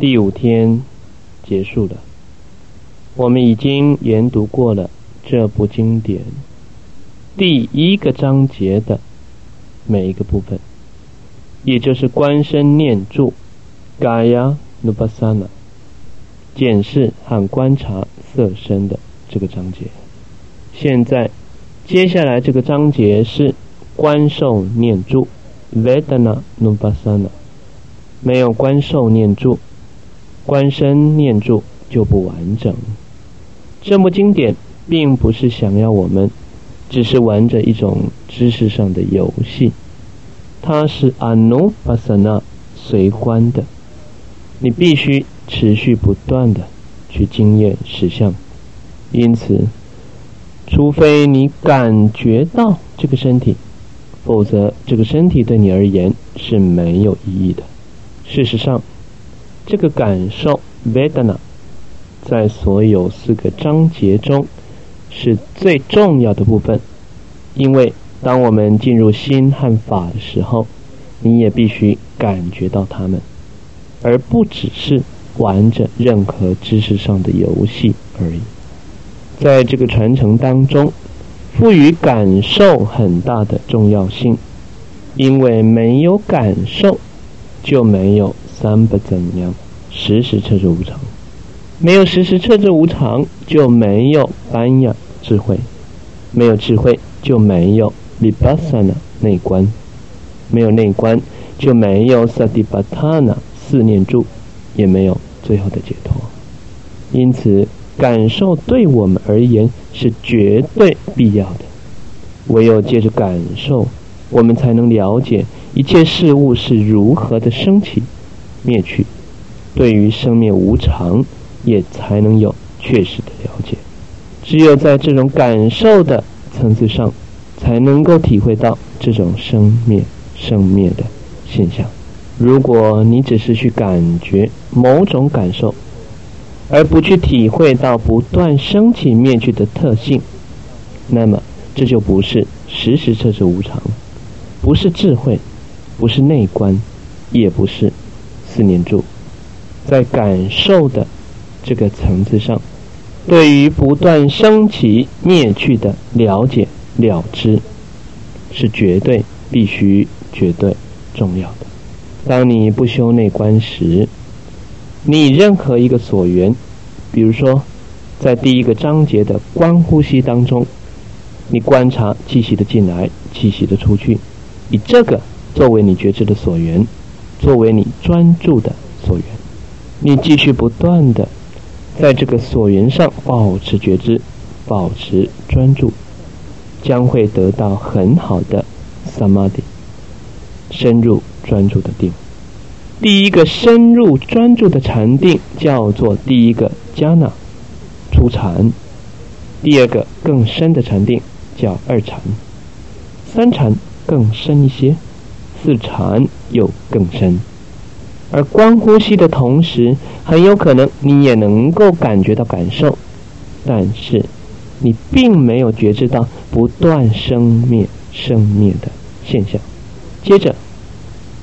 第五天结束了，我们已经研读过了这部经典。第一个章节的每一个部分，也就是观身念住 Gaya Nupasana 检视和观察色身的这个章节。现在，接下来这个章节是观受念住 Vedana Nupasana，没有观受念住。观身念住就不完整。这部经典并不是想要我们只是玩着一种知识上的游戏，它是阿努巴萨那随观的，你必须持续不断的去经验实相。因此，除非你感觉到这个身体，否则这个身体对你而言是没有意义的。事实上。这个感受 Vedana，在所有四个章节中是最重要的部分，因为当我们进入心和法的时候，你也必须感觉到它们，而不只是玩着任何知识上的游戏而已。在这个传承当中，赋予感受很大的重要性，因为没有感受，就没有。三不怎样，时时彻知无常。没有时时彻知无常，就没有般若智慧；没有智慧，就没有 v i p a s a n a 内观；没有内观，就没有 s a t i p a t a n a 四念住，也没有最后的解脱。因此，感受对我们而言是绝对必要的。唯有借着感受，我们才能了解一切事物是如何的升起。灭去，对于生灭无常，也才能有确实的了解。只有在这种感受的层次上，才能够体会到这种生灭、生灭的现象。如果你只是去感觉某种感受，而不去体会到不断升起灭去的特性，那么这就不是时时彻彻无常，不是智慧，不是内观，也不是。四念住，在感受的这个层次上，对于不断升起灭去的了解了知，是绝对必须、绝对重要的。当你不修内观时，你任何一个所缘，比如说在第一个章节的观呼吸当中，你观察气息的进来，气息的出去，以这个作为你觉知的所缘。作为你专注的所缘，你继续不断的在这个所缘上保持觉知，保持专注，将会得到很好的 samadhi，深入专注的定。第一个深入专注的禅定叫做第一个加那初禅，第二个更深的禅定叫二禅，三禅更深一些。四禅又更深，而观呼吸的同时，很有可能你也能够感觉到感受，但是你并没有觉知到不断生灭、生灭的现象。接着，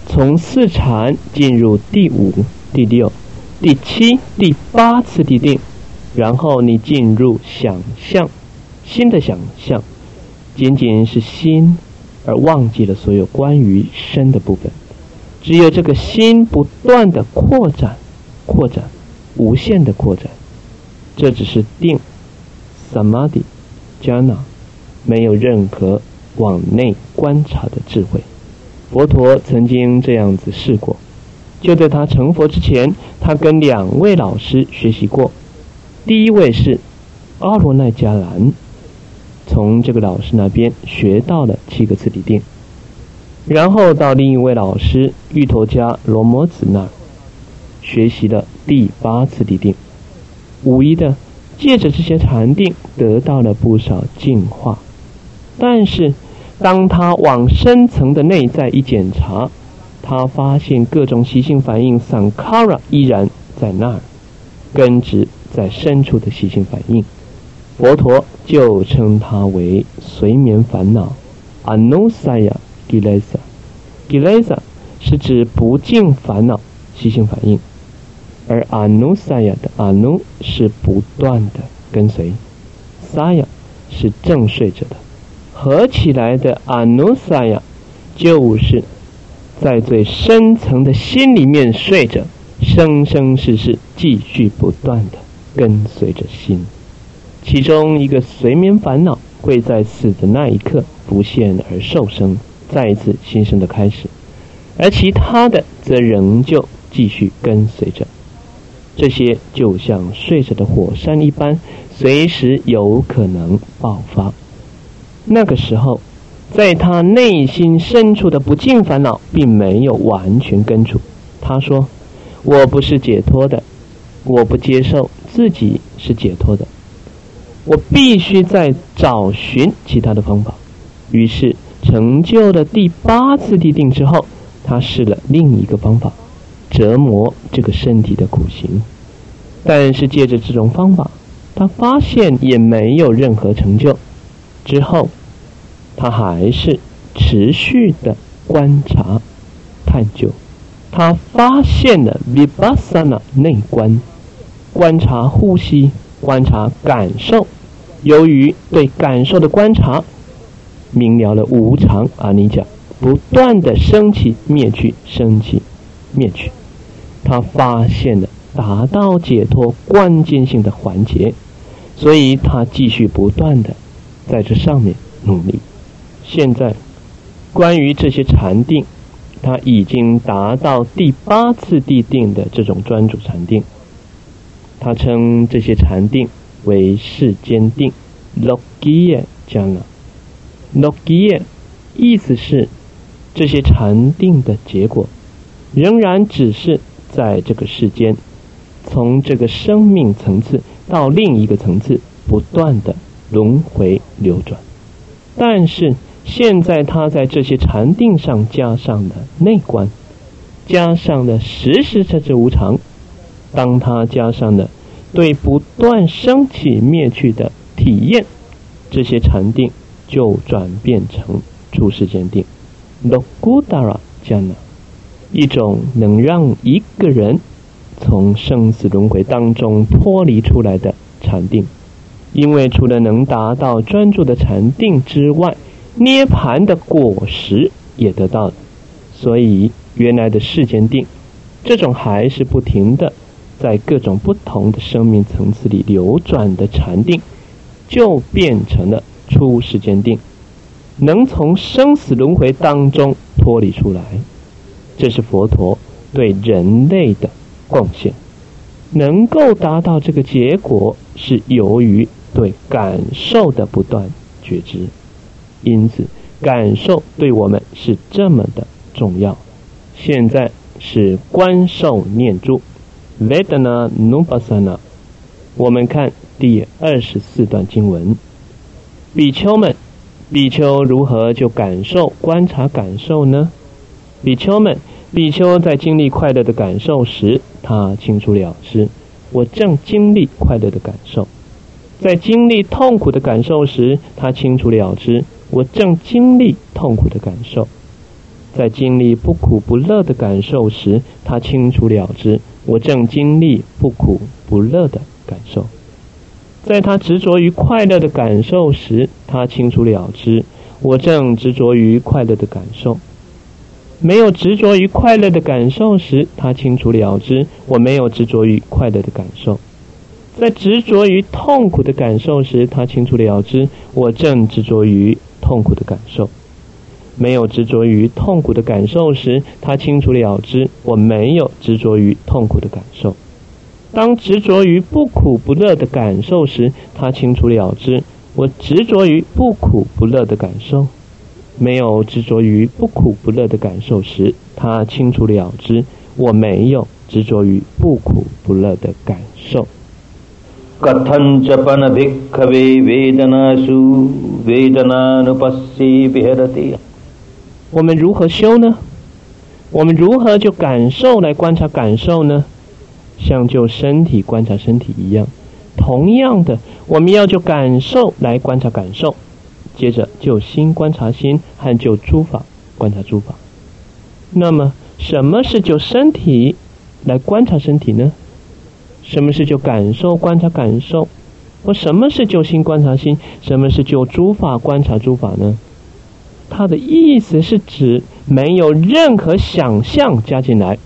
从四禅进入第五、第六、第七、第八次地定，然后你进入想象，新的想象，仅仅是心。而忘记了所有关于身的部分，只有这个心不断的扩展、扩展、无限的扩展，这只是定，samadhi、jhana，没有任何往内观察的智慧。佛陀曾经这样子试过，就在他成佛之前，他跟两位老师学习过，第一位是阿罗奈迦兰。从这个老师那边学到了七个次第定，然后到另一位老师芋头家罗摩子那儿学习了第八次地定，无疑的借着这些禅定得到了不少净化。但是当他往深层的内在一检查，他发现各种习性反应 （sankara） 依然在那儿，根植在深处的习性反应。佛陀就称它为随眠烦恼，anusaya gilesa，gilesa 是指不净烦恼习性反应。而阿努萨亚的阿努是不断的跟随，萨亚是正睡着的，合起来的阿努萨亚就是在最深层的心里面睡着，生生世世继续不断的跟随着心。其中一个随眠烦恼会在死的那一刻浮现而受生，再一次新生的开始，而其他的则仍旧继续跟随着。这些就像睡着的火山一般，随时有可能爆发。那个时候，在他内心深处的不尽烦恼并没有完全根除。他说：“我不是解脱的，我不接受自己是解脱的。”我必须再找寻其他的方法。于是，成就了第八次地定之后，他试了另一个方法，折磨这个身体的苦行。但是，借着这种方法，他发现也没有任何成就。之后，他还是持续的观察、探究。他发现了 vipassana 内观，观察呼吸，观察感受。由于对感受的观察，明了了无常啊，你讲不断的升起灭去，升起灭去，他发现了达到解脱关键性的环节，所以他继续不断的在这上面努力。现在关于这些禅定，他已经达到第八次地定的这种专注禅定，他称这些禅定。为世间定，logiya 讲了，logiya 意思是这些禅定的结果，仍然只是在这个世间，从这个生命层次到另一个层次不断的轮回流转。但是现在他在这些禅定上加上了内观，加上了时时彻之无常，当他加上了。对不断升起灭去的体验，这些禅定就转变成出世间定，logudara 将了，一种能让一个人从生死轮回当中脱离出来的禅定。因为除了能达到专注的禅定之外，涅盘的果实也得到，所以原来的世间定，这种还是不停的。在各种不同的生命层次里流转的禅定，就变成了出世间定，能从生死轮回当中脱离出来。这是佛陀对人类的贡献。能够达到这个结果，是由于对感受的不断觉知。因此，感受对我们是这么的重要。现在是观受念住。Vedana Nupasana，我们看第二十四段经文。比丘们，比丘如何就感受、观察感受呢？比丘们，比丘在经历快乐的感受时，他清楚了知，我正经历快乐的感受；在经历痛苦的感受时，他清楚了知，我正经历痛苦的感受；在经历不苦不乐的感受时，他清楚了知。我正经历不苦不乐的感受，在他执着于快乐的感受时，他清楚了知我正执着于快乐的感受；没有执着于快乐的感受时，他清楚了知我没有执着于快乐的感受；在执着于痛苦的感受时，他清楚了知我正执着于痛苦的感受。没有执着于痛苦的感受时，他清楚了知我没有执着于痛苦的感受；当执着于不苦不乐的感受时，他清楚了知我执着于不苦不乐的感受；没有执着于不苦不乐的感受时，他清楚了知我没有执着于不苦不乐的感受。我们如何修呢？我们如何就感受来观察感受呢？像就身体观察身体一样，同样的，我们要就感受来观察感受，接着就心观察心，和就诸法观察诸法。那么，什么是就身体来观察身体呢？什么是就感受观察感受？或什么是就心观察心？什么是就诸法观察诸法呢？它的意思是指没有任何想象加进来。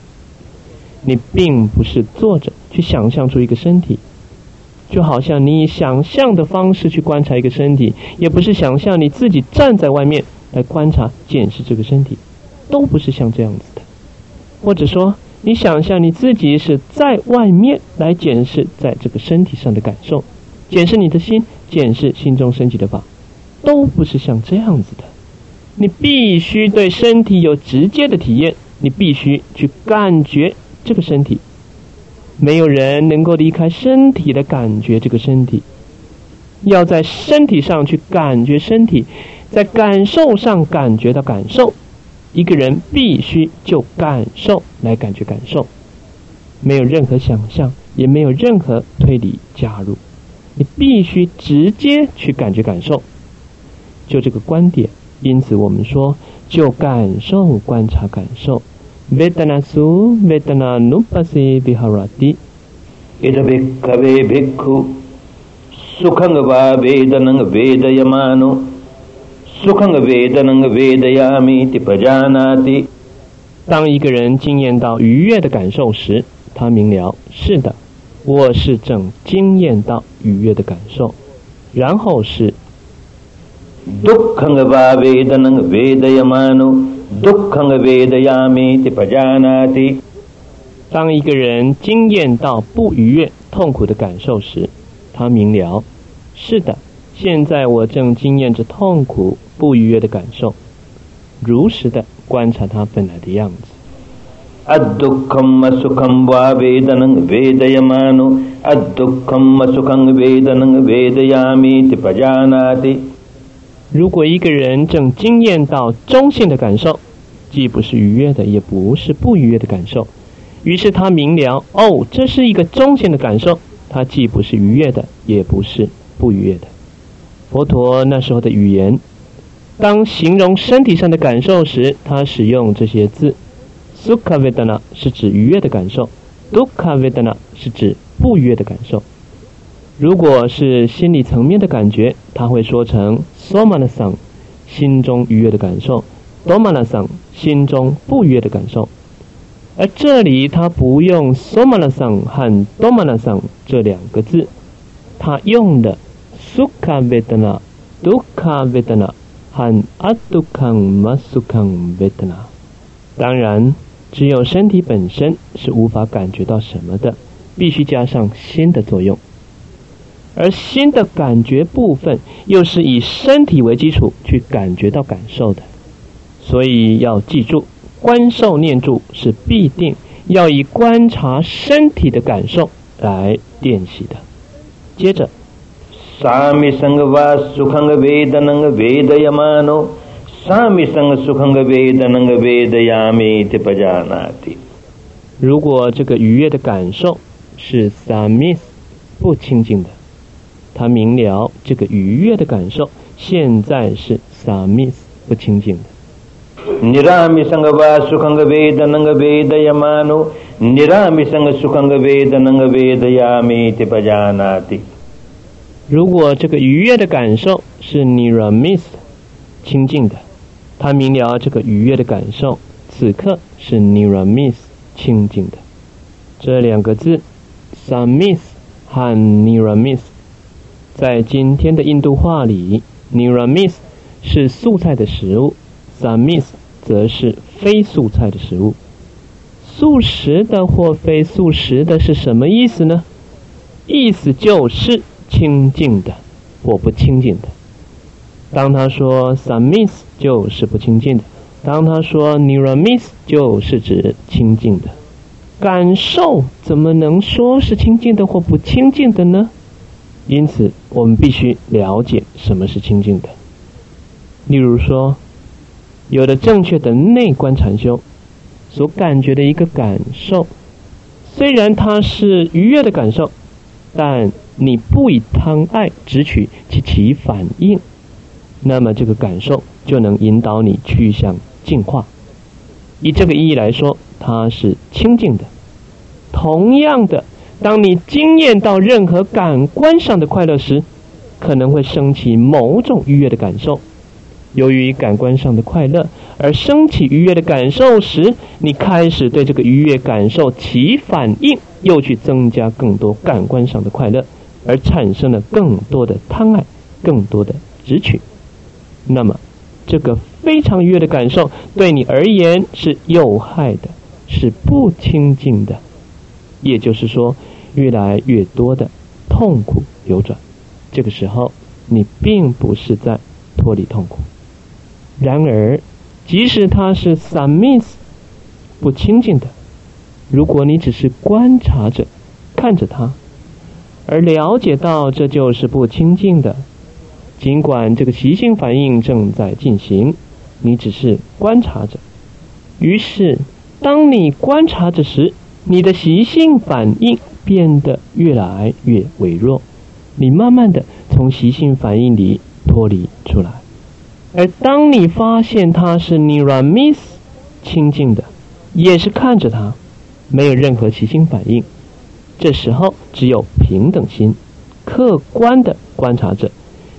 你并不是坐着去想象出一个身体，就好像你以想象的方式去观察一个身体，也不是想象你自己站在外面来观察检视这个身体，都不是像这样子的。或者说，你想象你自己是在外面来检视在这个身体上的感受。检视你的心，检视心中升起的法，都不是像这样子的。你必须对身体有直接的体验，你必须去感觉这个身体。没有人能够离开身体的感觉这个身体，要在身体上去感觉身体，在感受上感觉到感受。一个人必须就感受来感觉感受，没有任何想象，也没有任何推理加入。你必须直接去感觉感受，就这个观点。因此，我们说就感受观察感受。Vedana su vedana nupasi viharati。ida bhikkave bhikkhu sukhang va vedanang vedayamano sukhang vedanang vedayami ti pajanati。当一个人经验到愉悦的感受时，他明了，是的。我是正经验到愉悦的感受，然后是。dukhanga vedayami tibajana ti，当一个人经验到不愉悦、痛苦的感受时，他明了：是的，现在我正经验着痛苦、不愉悦的感受。如实的观察他本来的样子。adukhamma sukhamma vedaneng vedayamano adukhamma sukhamma vedaneng vedayami tibajana ti。如果一个人正经验到中性的感受，既不是愉悦的，也不是不愉悦的感受，于是他明了，哦，这是一个中性的感受，它既不是愉悦的，也不是不愉悦的。佛陀那时候的语言，当形容身体上的感受时，他使用这些字。Sukha Vedana 是指愉悦的感受，dukha vedana 是指不愉悦的感受。如果是心理层面的感觉，他会说成 somanasan，心中愉悦的感受；domanasan，心中不愉悦的感受。而这里他不用 somanasan 和 domanasan 这两个字，他用的 Sukha Vedana、“duka vedana” 和 Adukkha Masukha Vedana。当然。只有身体本身是无法感觉到什么的，必须加上心的作用，而心的感觉部分又是以身体为基础去感觉到感受的，所以要记住，观受念住是必定要以观察身体的感受来练习的。接着。如果这个愉悦的感受是 samis 不清净的，他明了这个愉悦的感受现在是 samis 不清净的。如果这个愉悦的感受是 niramis 清净的。他明了这个愉悦的感受，此刻是 niramis 清净的。这两个字，samis 和 niramis，在今天的印度话里，niramis 是素菜的食物，samis 则是非素菜的食物。素食的或非素食的是什么意思呢？意思就是清净的或不清净的。当他说 samis 就是不清净的，当他说 niramis 就是指清净的。感受怎么能说是清净的或不清净的呢？因此，我们必须了解什么是清净的。例如说，有的正确的内观禅修所感觉的一个感受，虽然它是愉悦的感受，但你不以贪爱直取其其反应。那么这个感受就能引导你去向净化。以这个意义来说，它是清净的。同样的，当你经验到任何感官上的快乐时，可能会升起某种愉悦的感受。由于感官上的快乐而升起愉悦的感受时，你开始对这个愉悦感受起反应，又去增加更多感官上的快乐，而产生了更多的贪爱，更多的执取。那么，这个非常愉悦的感受对你而言是有害的，是不清净的。也就是说，越来越多的痛苦流转。这个时候，你并不是在脱离痛苦。然而，即使它是 submiss 不清净的，如果你只是观察着、看着它，而了解到这就是不清净的，尽管这个习性反应正在进行，你只是观察着。于是，当你观察着时，你的习性反应变得越来越微弱，你慢慢的从习性反应里脱离出来。而当你发现它是 niramis 清净的，也是看着它，没有任何习性反应，这时候只有平等心，客观的观察者，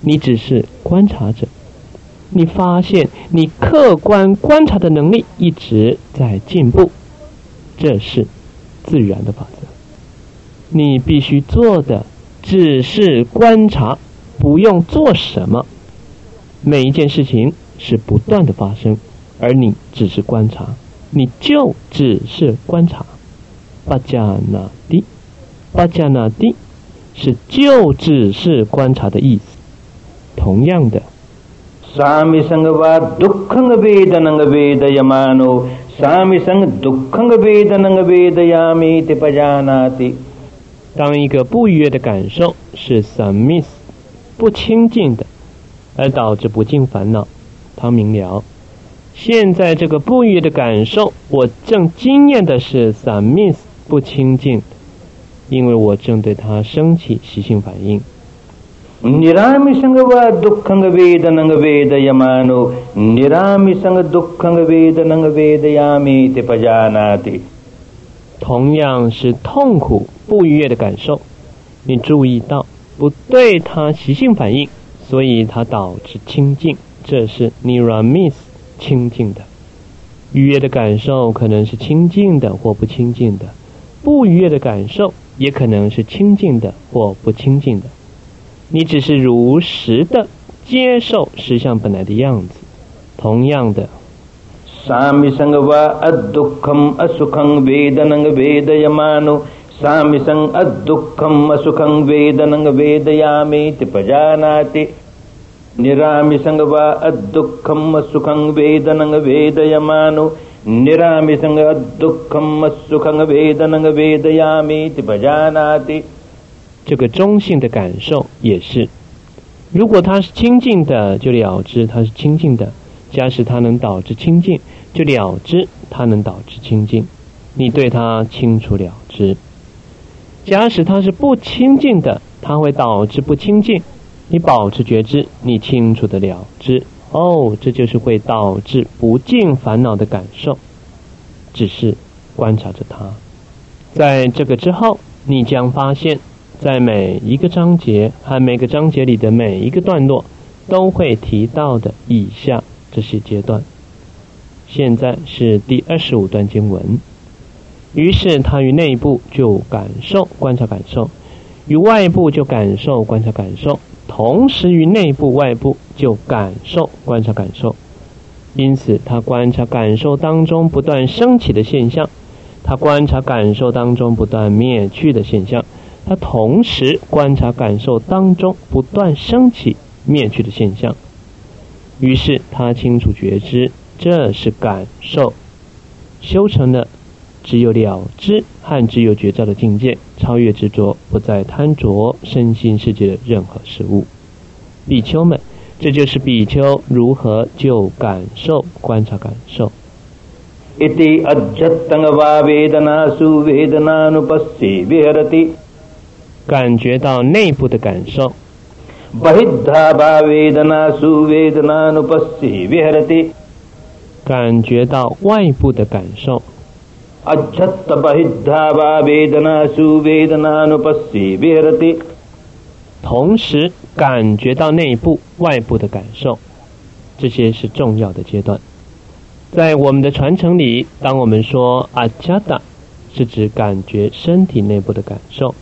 你只是观察者，你发现你客观观察的能力一直在进步，这是自然的法则。你必须做的只是观察，不用做什么。每一件事情是不断的发生，而你只是观察，你就只是观察。巴加那蒂，巴加那蒂是就只是观察的意思。同样的，萨弥僧格瓦当一个不愉悦的感受是萨弥斯不清净的。而导致不尽烦恼。他明了，现在这个不愉悦的感受，我正经验的是散灭不清净，因为我正对它升起习性反应。尼拉米生个哇杜康个维的那个维的亚玛努，尼拉米生个杜康个维的那个维的亚米的巴加那的。同样是痛苦不愉悦的感受，你注意到不对它习性反应。所以它导致清净，这是 niramis 清净的。愉悦的感受可能是清净的或不清净的，不愉悦的感受也可能是清净的或不清净的。你只是如实的接受实相本来的样子。同样的。萨弥僧阿杜康阿苏康维达那个维达亚弥提巴迦那提，尼拉弥僧这个中性的感受也是，如果它是清净的，就了知它是清净的；假使它能导致清净，就了知它能导致清净。你对它清楚了知。假使它是不清净的，它会导致不清净。你保持觉知，你清楚的了知，哦，这就是会导致不尽烦恼的感受。只是观察着它，在这个之后，你将发现，在每一个章节和每个章节里的每一个段落，都会提到的以下这些阶段。现在是第二十五段经文。于是他于内部就感受观察感受，与外部就感受观察感受，同时于内部外部就感受观察感受。因此，他观察感受当中不断升起的现象，他观察感受当中不断灭去的现象，他同时观察感受当中不断升起灭去的现象。于是他清楚觉知，这是感受修成了。只有了知和只有觉照的境界，超越执着，不再贪着身心世界的任何事物。比丘们，这就是比丘如何就感受、观察感受。感觉到内部的感受。感觉到外部的感受。同时感觉到内部外部的感受这些是重要的阶段在我们的传承里当我们说阿恰达是指感觉身体内部的感受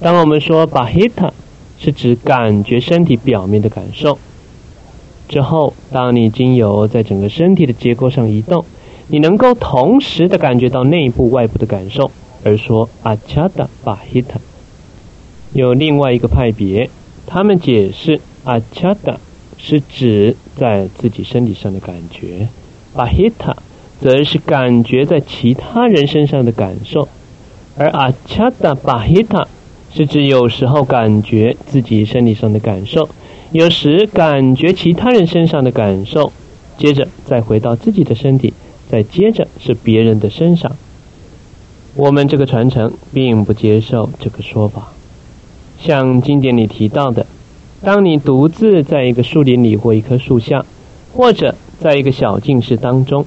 当我们说巴希塔，是指感觉身体表面的感受。之后，当你经由在整个身体的结构上移动，你能够同时的感觉到内部、外部的感受，而说阿加达巴希塔。有另外一个派别，他们解释阿恰达是指在自己身体上的感觉，巴希塔则是感觉在其他人身上的感受，而阿恰达巴希塔是指有时候感觉自己身体上的感受，有时感觉其他人身上的感受，接着再回到自己的身体，再接着是别人的身上。我们这个传承并不接受这个说法。像经典里提到的，当你独自在一个树林里或一棵树下，或者在一个小静室当中，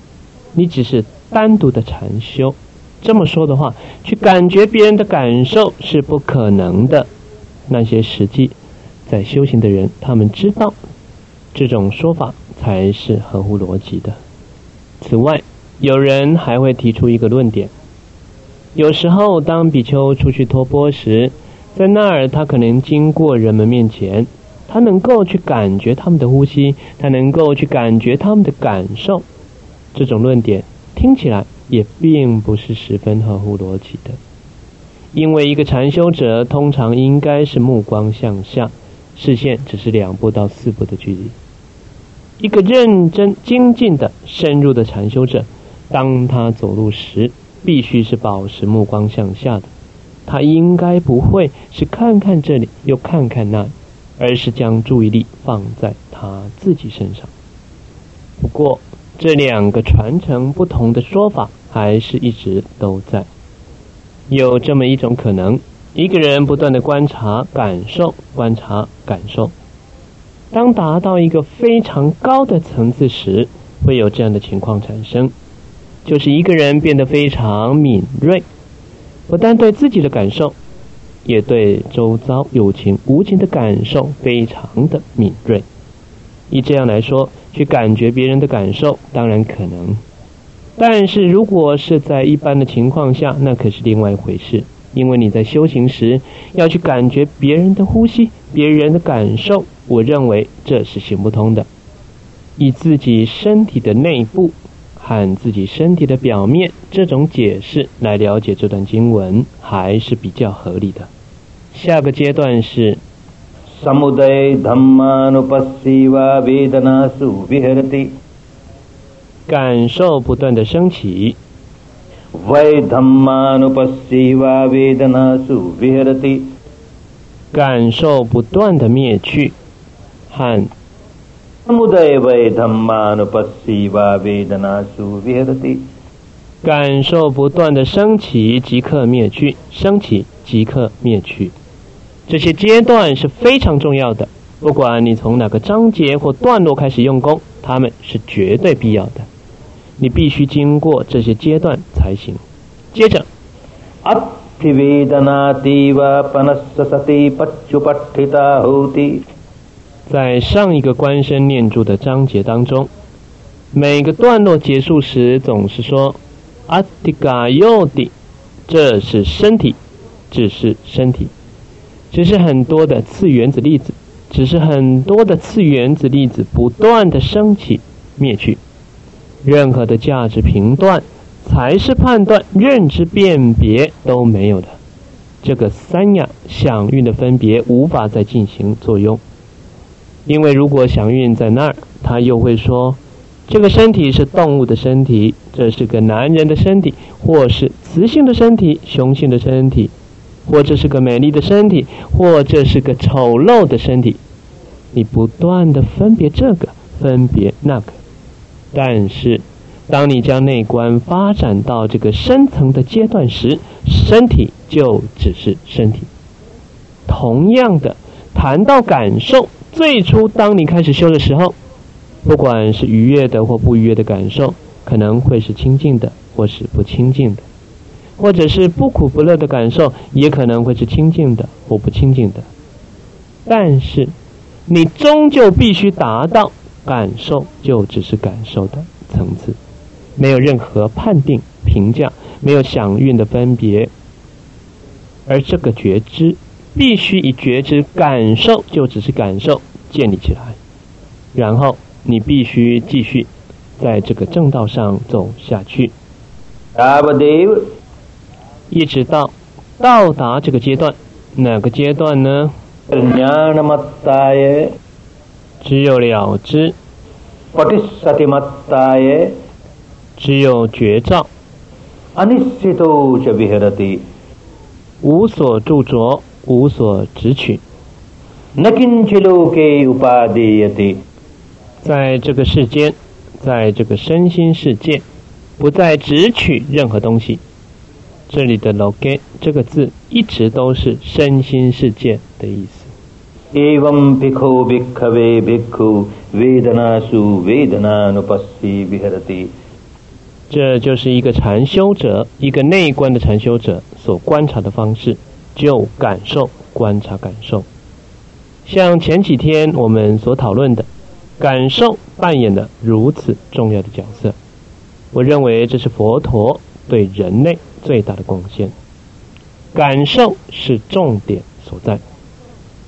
你只是单独的禅修，这么说的话，去感觉别人的感受是不可能的。那些实际在修行的人，他们知道这种说法才是合乎逻辑的。此外，有人还会提出一个论点：有时候当比丘出去托钵时，在那儿，他可能经过人们面前，他能够去感觉他们的呼吸，他能够去感觉他们的感受。这种论点听起来也并不是十分合乎逻辑的，因为一个禅修者通常应该是目光向下，视线只是两步到四步的距离。一个认真精进的深入的禅修者，当他走路时，必须是保持目光向下的。他应该不会是看看这里又看看那里，而是将注意力放在他自己身上。不过，这两个传承不同的说法还是一直都在。有这么一种可能：一个人不断的观察、感受、观察、感受，当达到一个非常高的层次时，会有这样的情况产生，就是一个人变得非常敏锐。不但对自己的感受，也对周遭有情无情的感受非常的敏锐。以这样来说，去感觉别人的感受当然可能，但是如果是在一般的情况下，那可是另外一回事。因为你在修行时要去感觉别人的呼吸、别人的感受，我认为这是行不通的。以自己身体的内部。和自己身体的表面这种解释来了解这段经文还是比较合理的。下个阶段是感受不断的升起，感受不断的灭去，和。感受不断的升起即刻灭去，升起即刻灭去，这些阶段是非常重要的。不管你从哪个章节或段落开始用功，他们是绝对必要的。你必须经过这些阶段才行。接着。在上一个观身念住的章节当中，每个段落结束时总是说“阿迪嘎尤迪”，这是身体，只是身体，只是很多的次原子粒子，只是很多的次原子粒子不断的升起灭去，任何的价值评断、才是判断、认知辨别都没有的，这个三亚响韵的分别无法再进行作用。因为如果想运在那儿，他又会说，这个身体是动物的身体，这是个男人的身体，或是雌性的身体、雄性的身体，或者是个美丽的身体，或者是个丑陋的身体。你不断的分别这个，分别那个，但是当你将内观发展到这个深层的阶段时，身体就只是身体。同样的，谈到感受。最初，当你开始修的时候，不管是愉悦的或不愉悦的感受，可能会是清净的或是不清净的。或者是不苦不乐的感受，也可能会是清净的或不清净的。但是，你终究必须达到感受就只是感受的层次，没有任何判定、评价，没有响韵的分别。而这个觉知，必须以觉知感受就只是感受建立起来，然后你必须继续在这个正道上走下去。一直到到达这个阶段，哪个阶段呢？只有了知，只有觉照，无所著着，无所执取。在这个世间，在这个身心世界，不再执取任何东西。这里的 “loge” 这个字一直都是身心世界的意思。这就是一个禅修者，一个内观的禅修者所观察的方式，就感受观察感受。像前几天我们所讨论的，感受扮演的如此重要的角色，我认为这是佛陀对人类。最大的贡献，感受是重点所在。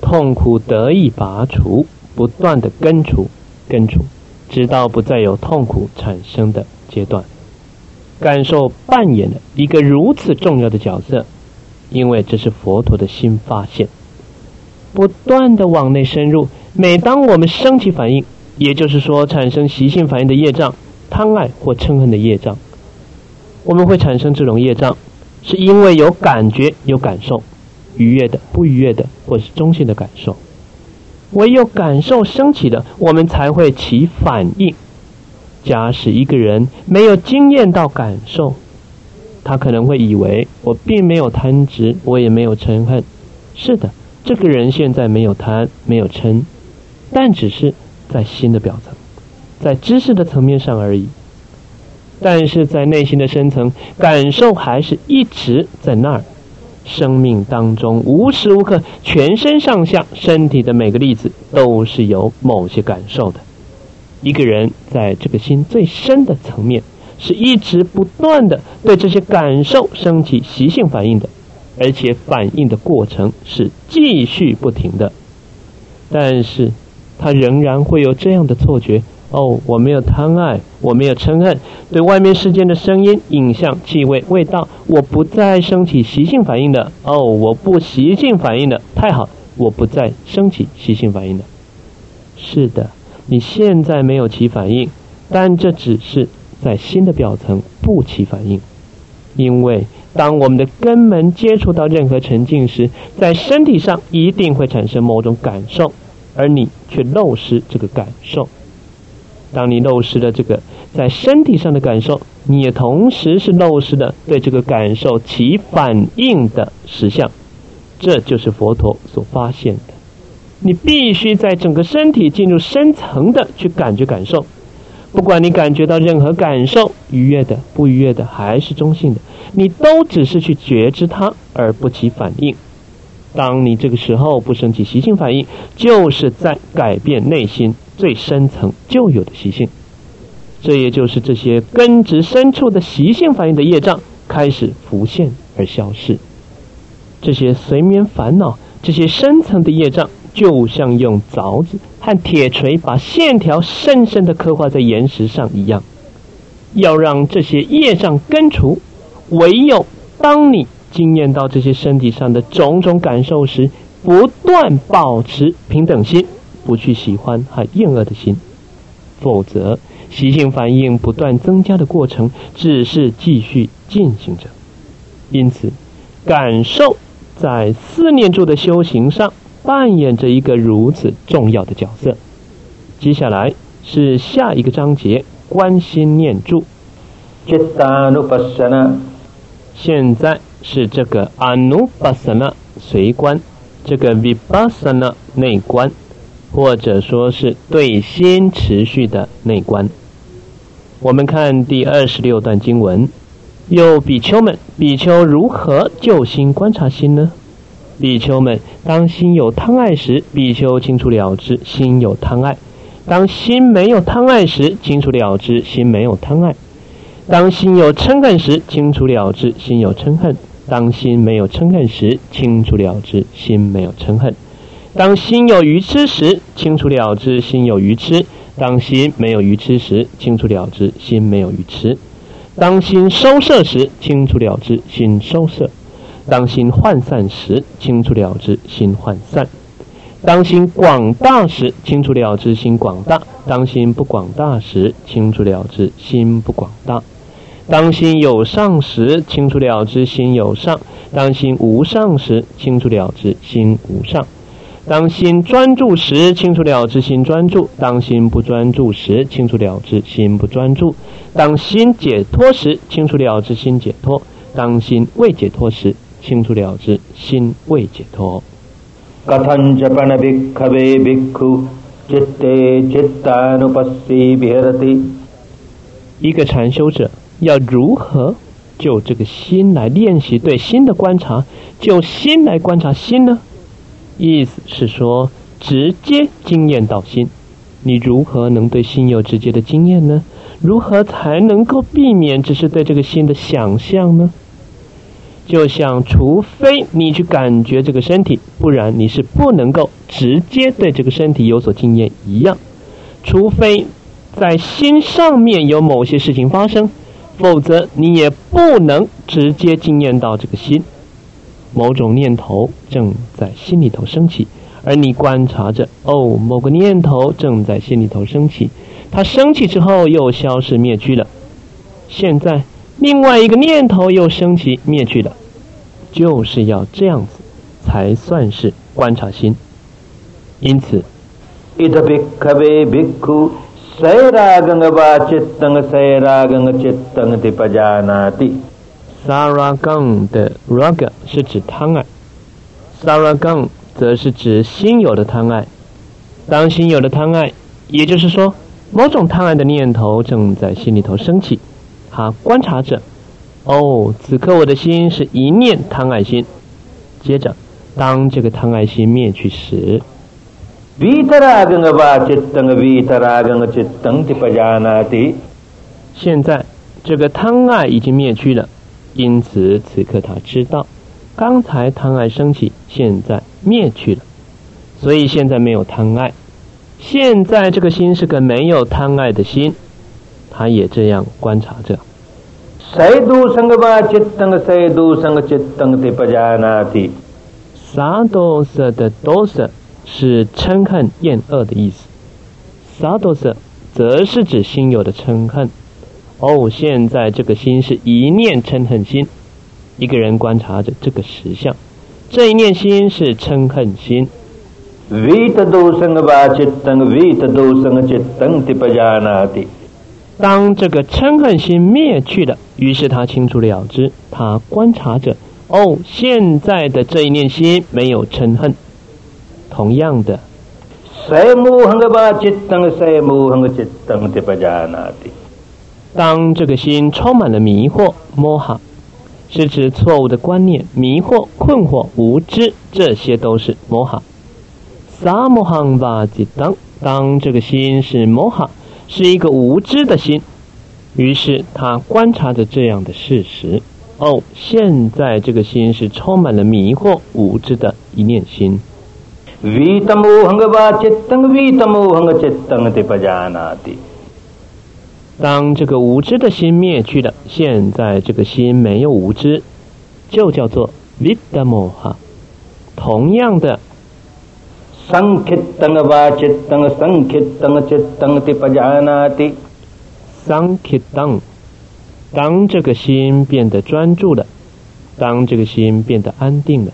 痛苦得以拔除，不断的根除、根除，直到不再有痛苦产生的阶段。感受扮演了一个如此重要的角色，因为这是佛陀的新发现。不断的往内深入，每当我们升起反应，也就是说产生习性反应的业障、贪爱或嗔恨的业障，我们会产生这种业障。是因为有感觉、有感受，愉悦的、不愉悦的，或是中性的感受。唯有感受升起的，我们才会起反应。假使一个人没有经验到感受，他可能会以为我并没有贪执，我也没有嗔恨。是的，这个人现在没有贪，没有嗔，但只是在心的表层，在知识的层面上而已。但是在内心的深层，感受还是一直在那儿。生命当中无时无刻，全身上下身体的每个粒子都是有某些感受的。一个人在这个心最深的层面，是一直不断的对这些感受升起习性反应的，而且反应的过程是继续不停的。但是，他仍然会有这样的错觉。哦，我没有贪爱，我没有嗔恨，对外面世间的声音、影像、气味、味道，我不再升起习性反应的。哦，我不习性反应的，太好，我不再升起习性反应的。是的，你现在没有起反应，但这只是在心的表层不起反应，因为当我们的根门接触到任何沉静时，在身体上一定会产生某种感受，而你却漏失这个感受。当你漏失了这个在身体上的感受，你也同时是漏失了对这个感受起反应的实相。这就是佛陀所发现的。你必须在整个身体进入深层的去感觉感受，不管你感觉到任何感受，愉悦的、不愉悦的，还是中性的，你都只是去觉知它，而不起反应。当你这个时候不升起习性反应，就是在改变内心。最深层就有的习性，这也就是这些根植深处的习性反应的业障开始浮现而消失。这些随眠烦恼，这些深层的业障，就像用凿子和铁锤把线条深深的刻画在岩石上一样。要让这些业障根除，唯有当你经验到这些身体上的种种感受时，不断保持平等心。不去喜欢和厌恶的心，否则习性反应不断增加的过程只是继续进行着。因此，感受在四念住的修行上扮演着一个如此重要的角色。接下来是下一个章节，观心念住。现在是这个 Anupassana 随观，这个 Vipassana 内观，或者说是对心持续的内观。我们看第二十六段经文，有比丘们，比丘如何救心观察心呢？比丘们，当心有贪爱时，比丘清楚了知心有贪爱；当心没有贪爱时，清楚了知心没有贪爱；当心有嗔恨时，清楚了知心有嗔恨；当心没有嗔恨时，清楚了知心没有嗔恨；当心有余痴时，清楚了知心有余痴。当心没有余痴时，清楚了知心没有余痴；当心收摄时，清楚了知心收摄；当心涣散时，清楚了知心涣散；当心广大时，清楚了知心广大；当心不广大时，清楚了知心不广大；当心有上时，清楚了知心有上；当心无上时，清楚了知心无上。当心专注时，清楚了之心专注；当心不专注时，清楚了之心不专注；当心解脱时，清楚了之心解脱；当心未解脱时，清楚了之心未解脱。一个禅修者要如何就这个心来练习对心的观察，就心来观察心呢？意思是说，直接经验到心，你如何能对心有直接的经验呢？如何才能够避免只是对这个心的想象呢？就像，除非你去感觉这个身体，不然你是不能够直接对这个身体有所经验一样。除非在心上面有某些事情发生，否则你也不能直接经验到这个心。某种念头正在心里头升起，而你观察着哦，某个念头正在心里头升起，它升起之后又消失灭去了。现在另外一个念头又升起灭去了，就是要这样子才算是观察心。因此。Saragang 的 raga 是指贪爱，Saragang 则是指心有的贪爱。当心有的贪爱，也就是说，某种贪爱的念头正在心里头升起，他观察着。哦，此刻我的心是一念贪爱心。接着，当这个贪爱心灭去时，现在这个贪爱已经灭去了。因此，此刻他知道，刚才贪爱升起，现在灭去了，所以现在没有贪爱。现在这个心是个没有贪爱的心，他也这样观察着。谁都生个吧，只等个谁都生个只等的不加那的。萨多色的多色是嗔恨厌恶的意思，萨多色则是指心有的嗔恨。哦，现在这个心是一念嗔恨心，一个人观察着这个实相，这一念心是嗔恨心。当这个嗔恨心灭去了，于是他清楚了知，他观察着，哦，现在的这一念心没有嗔恨。同样的。当这个心充满了迷惑、摩哈，是指错误的观念、迷惑、困惑、无知，这些都是摩哈。萨摩哈巴吉当，当这个心是摩哈，是一个无知的心，于是他观察着这样的事实：哦，现在这个心是充满了迷惑、无知的一念心。当这个无知的心灭去了，现在这个心没有无知，就叫做 vidamoha。同样的，桑切当这个心变得专注了，当这个心变得安定了，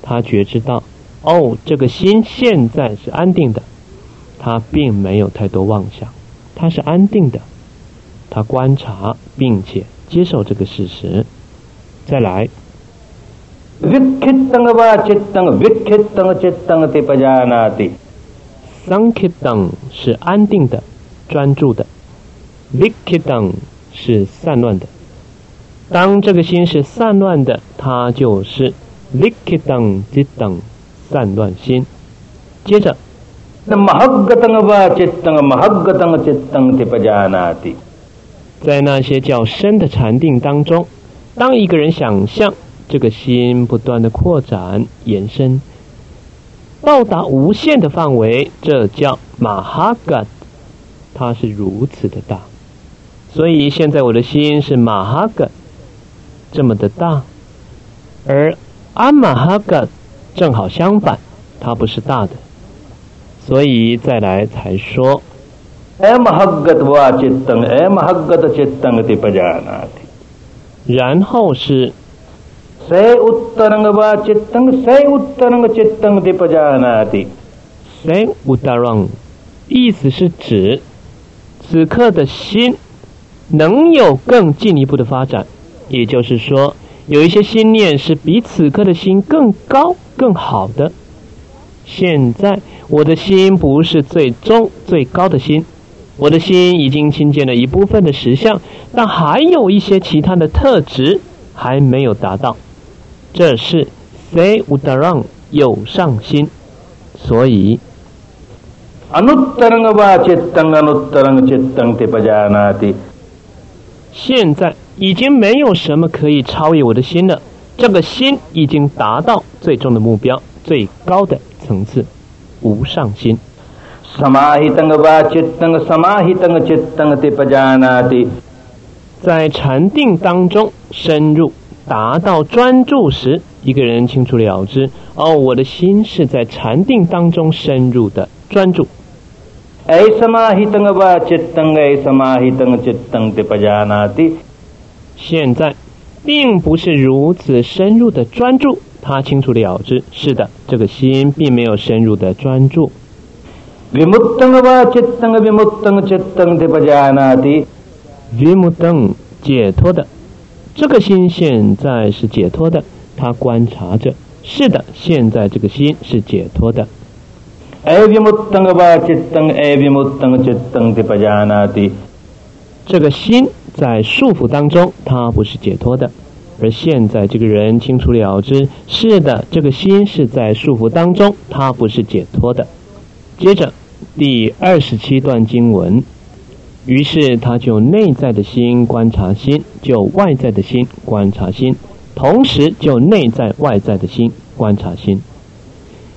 他觉知到，哦，这个心现在是安定的，他并没有太多妄想，他是安定的，他观察并且接受这个事实。再来。sankitang 是安定的、专注的，vikhitang 是散乱的。当这个心是散乱的，它就是 vikhitang chittang 散乱心。接着，mahaggatang va chittang mahaggatang chittang te pajanati。在那些较深的禅定当中，当一个人想象。这个心不断的扩展、延伸，到达无限的范围，这叫马哈嘎，它是如此的大。所以现在我的心是马哈嘎这么的大，而阿马哈嘎正好相反，它不是大的。所以再来才说，然后是。谁乌达朗巴切登，谁乌达朗切登的不加那的，谁乌达朗，意思是指此刻的心能有更进一步的发展，也就是说，有一些心念是比此刻的心更高、更好的。现在我的心不是最终最高的心，我的心已经亲见了一部分的实相，但还有一些其他的特质还没有达到。这是 say udarang 有上心，所以 anuttarang chittang anuttarang chittang te pajanati。现在已经没有什么可以超越我的心了，这个心已经达到最终的目标，最高的层次，无上心。Chittang te pajanati。在禅定当中深入。达到专注时，一个人清楚了知哦，我的心是在禅定当中深入的专注。现在并不是如此深入的专注，他清楚了知，是的，这个心并没有深入的专注。解脱的。这个心现在是解脱的，他观察着。是的，现在这个心是解脱的。这个心在束缚当中，它不是解脱的。而现在这个人清楚了知，是的，这个心是在束缚当中，它不是解脱的。接着第二十七段经文。于是他就内在的心观察心，就外在的心观察心，同时就内在外在的心观察心。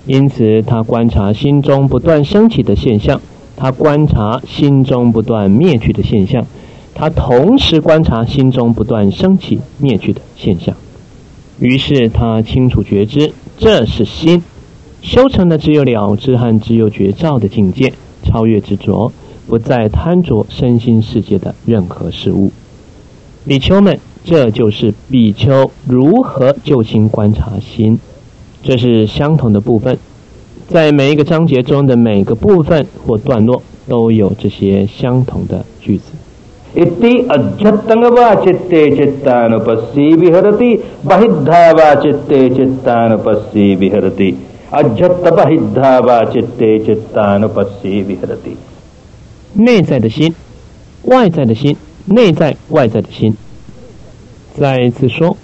因此，他观察心中不断升起的现象，他观察心中不断灭去的现象，他同时观察心中不断升起灭去的现象。于是他清楚觉知，这是心修成的只有了知和只有觉照的境界，超越执着。不再贪着身心世界的任何事物，比丘们，这就是比丘如何就心观察心，这是相同的部分，在每一个章节中的每个部分或段落都有这些相同的句子。内在的心，外在的心，内在外在的心。再一次说，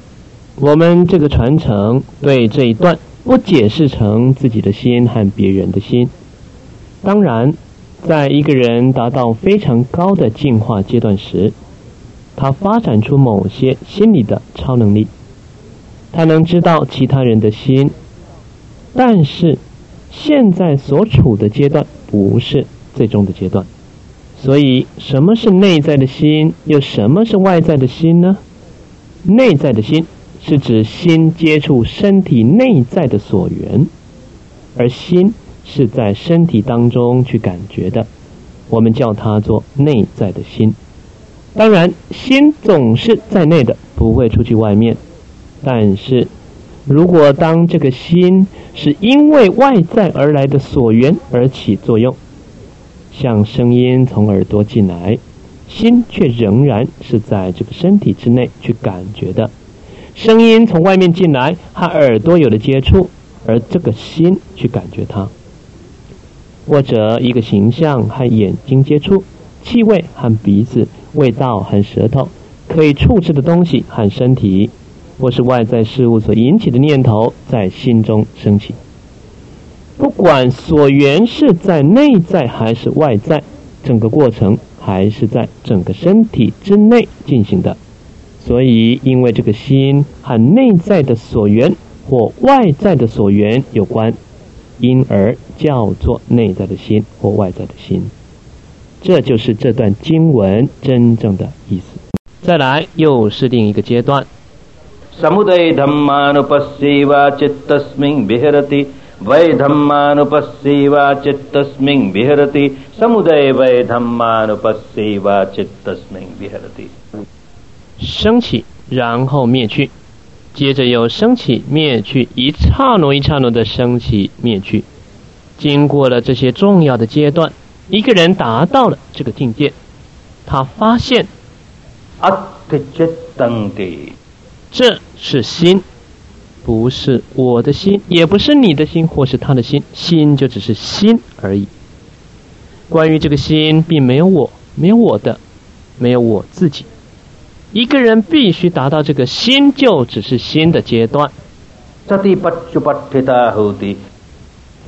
我们这个传承对这一段不解释成自己的心和别人的心。当然，在一个人达到非常高的进化阶段时，他发展出某些心理的超能力，他能知道其他人的心。但是，现在所处的阶段不是最终的阶段。所以，什么是内在的心？又什么是外在的心呢？内在的心是指心接触身体内在的所缘，而心是在身体当中去感觉的，我们叫它做内在的心。当然，心总是在内的，不会出去外面。但是，如果当这个心是因为外在而来的所缘而起作用，像声音从耳朵进来，心却仍然是在这个身体之内去感觉的。声音从外面进来，和耳朵有了接触，而这个心去感觉它。或者一个形象和眼睛接触，气味和鼻子，味道和舌头，可以触知的东西和身体，或是外在事物所引起的念头，在心中升起。不管所缘是在内在还是外在，整个过程还是在整个身体之内进行的。所以，因为这个心和内在的所缘或外在的所缘有关。因而叫做内在的心或外在的心，这就是这段经文真正的意思。再来，又是另一个阶段。समुदय धम्मानुपस्यैव चित्तस्मिन् विहरति वै धम्मानुपस्यैव चित्तस्मिन् विहरति समुदय वै धम्मानुपस्यैव चित्तस्मिन् विहरति 升起，然后灭去。接着又升起灭去，一刹那一刹那的升起灭去。经过了这些重要的阶段，一个人达到了这个境界，他发现，这 是心，不是我的心，也不是你的心，或是他的心，心就只是心而已。关于这个心，并没有我，没有我的，没有我自己。一个人必须达到这个心，就只是心的阶段。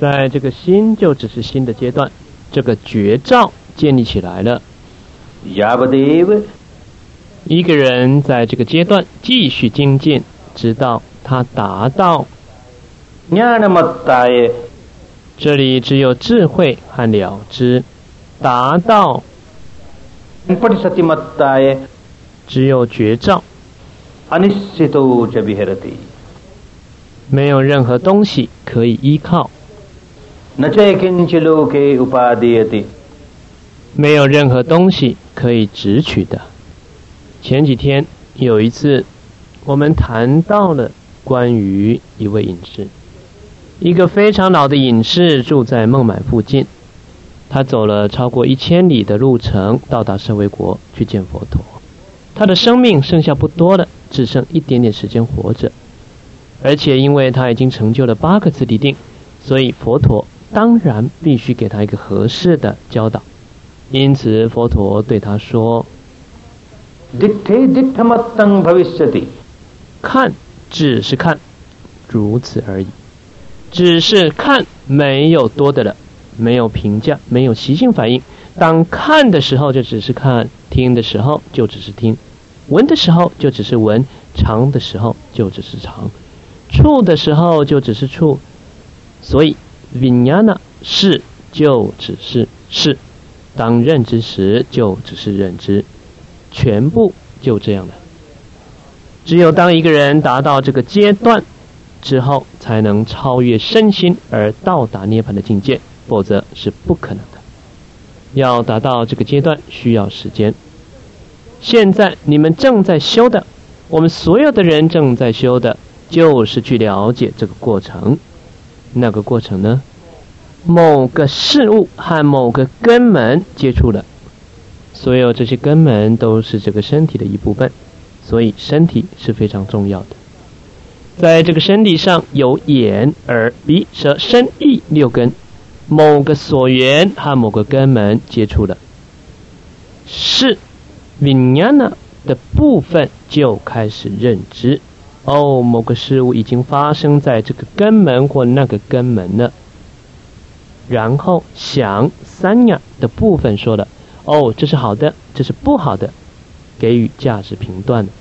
在这个心就只是心的阶段，这个绝招建立起来了。一个人在这个阶段继续精进，直到他达到。这里只有智慧和了知，达到。只有绝照，没有任何东西可以依靠，没有任何东西可以直取的。前几天有一次，我们谈到了关于一位隐士，一个非常老的隐士住在孟买附近，他走了超过一千里的路程，到达舍卫国去见佛陀。他的生命剩下不多了，只剩一点点时间活着，而且因为他已经成就了八个次第定，所以佛陀当然必须给他一个合适的教导。因此，佛陀对他说：“看，只是看，如此而已，只是看，没有多的了，没有评价，没有习性反应。”当看的时候，就只是看；听的时候，就只是听；闻的时候，就只是闻；尝的时候，就只是尝；触的时候，就只是触。所以，vinyana 是就只是是；当认知时，就只是认知。全部就这样了。只有当一个人达到这个阶段之后，才能超越身心而到达涅槃的境界，否则是不可能的。要达到这个阶段需要时间。现在你们正在修的，我们所有的人正在修的，就是去了解这个过程。那个过程呢？某个事物和某个根门接触了，所有这些根门都是这个身体的一部分，所以身体是非常重要的。在这个身体上有眼、耳、鼻、舌、身、意六根。某个所缘和某个根门接触了，是 vinyana 的部分就开始认知。哦，某个事物已经发生在这个根门或那个根门了。然后想三亚的部分说了：“哦，这是好的，这是不好的。”给予价值评断的。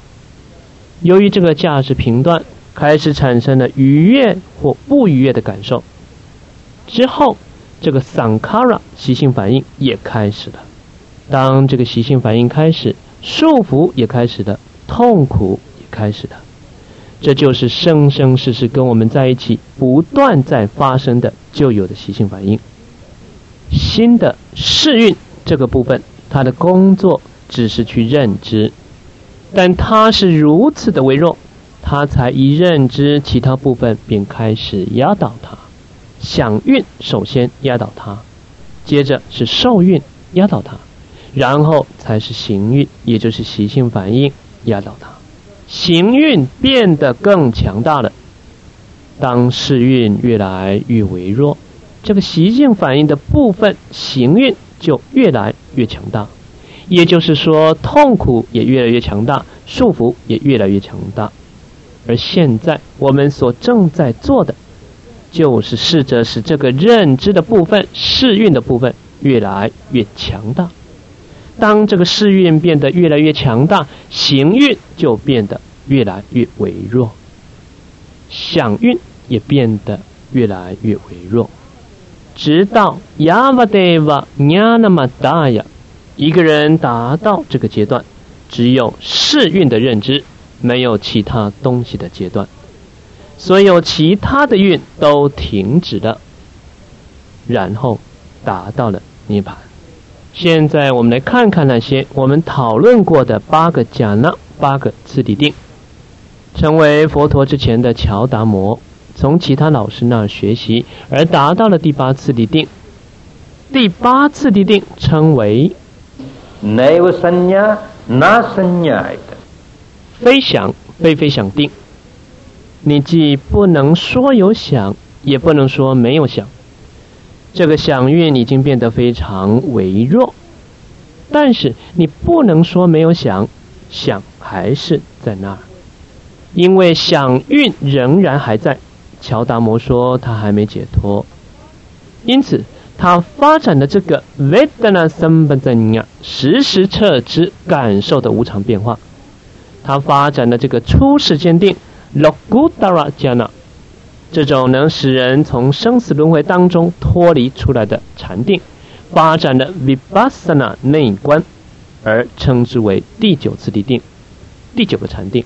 由于这个价值评断，开始产生了愉悦或不愉悦的感受。之后。这个 sankara 习性反应也开始了。当这个习性反应开始，束缚也开始了，痛苦也开始了。这就是生生世世跟我们在一起，不断在发生的旧有的习性反应。新的世运这个部分，他的工作只是去认知，但他是如此的微弱，他才一认知其他部分，便开始压倒他。想运首先压倒他，接着是受运压倒他，然后才是行运，也就是习性反应压倒他。行运变得更强大了。当世运越来越微弱，这个习性反应的部分行运就越来越强大。也就是说，痛苦也越来越强大，束缚也越来越强大。而现在我们所正在做的，就是试着使这个认知的部分、视运的部分越来越强大。当这个视运变得越来越强大，行运就变得越来越微弱，想运也变得越来越微弱，直到亚瓦德瓦亚那么大呀。一个人达到这个阶段，只有世运的认知，没有其他东西的阶段，所有其他的运都停止了，然后达到了涅槃。现在我们来看看那些我们讨论过的八个假那、八个次第定。成为佛陀之前的乔达摩，从其他老师那儿学习而达到了第八次第定。第八次第定称为。奈无三呀，那三呀的，非想非非想定。你既不能说有想，也不能说没有想。这个想运已经变得非常微弱，但是你不能说没有想，想还是在那儿，因为想运仍然还在。乔达摩说他还没解脱，因此。他发展的这个 Vedana Sambandhanya 时时测知感受的无常变化，他发展的这个初始坚定 Logudara Jana 这种能使人从生死轮回当中脱离出来的禅定，发展的 Vipassana 内观，而称之为第九次地定，第九个禅定。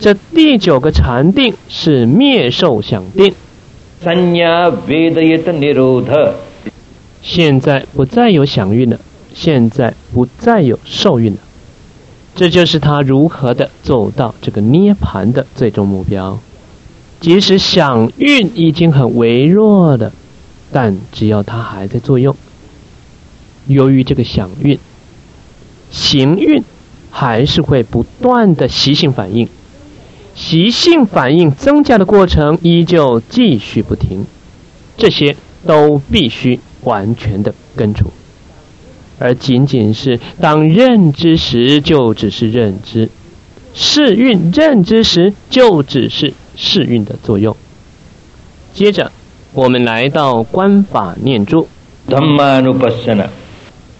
这第九个禅定是灭受想定。现在不再有想运了，现在不再有受运了，这就是他如何的走到这个涅盘的最终目标。即使想运已经很微弱了，但只要它还在作用，由于这个想运，行运还是会不断的习性反应。习性反应增加的过程依旧继续不停，这些都必须完全的根除，而仅仅是当认知时就只是认知，试运认知时就只是试运的作用。接着，我们来到观法念珠，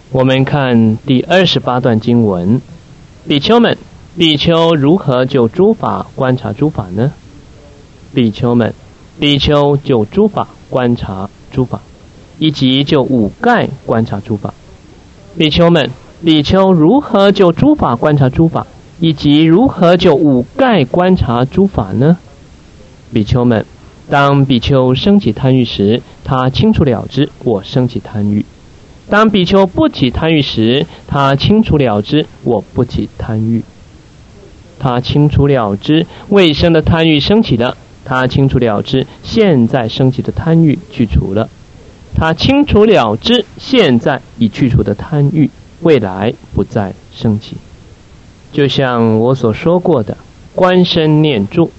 我们看第二十八段经文，比丘们。比丘如何就诸法观察诸法呢？比丘们，比丘就诸法观察诸法，以及就五盖观察诸法。比丘们，比丘如何就诸法观察诸法，以及如何就五盖观察诸法呢？比丘们，当比丘升起贪欲时，他清楚了知我升起贪欲；当比丘不起贪欲时，他清楚了知我不起贪欲。他清楚了知未生的贪欲升起了，他清楚了知现在升起的贪欲去除了，他清楚了知现在已去除的贪欲未来不再升起。就像我所说过的，观身念住，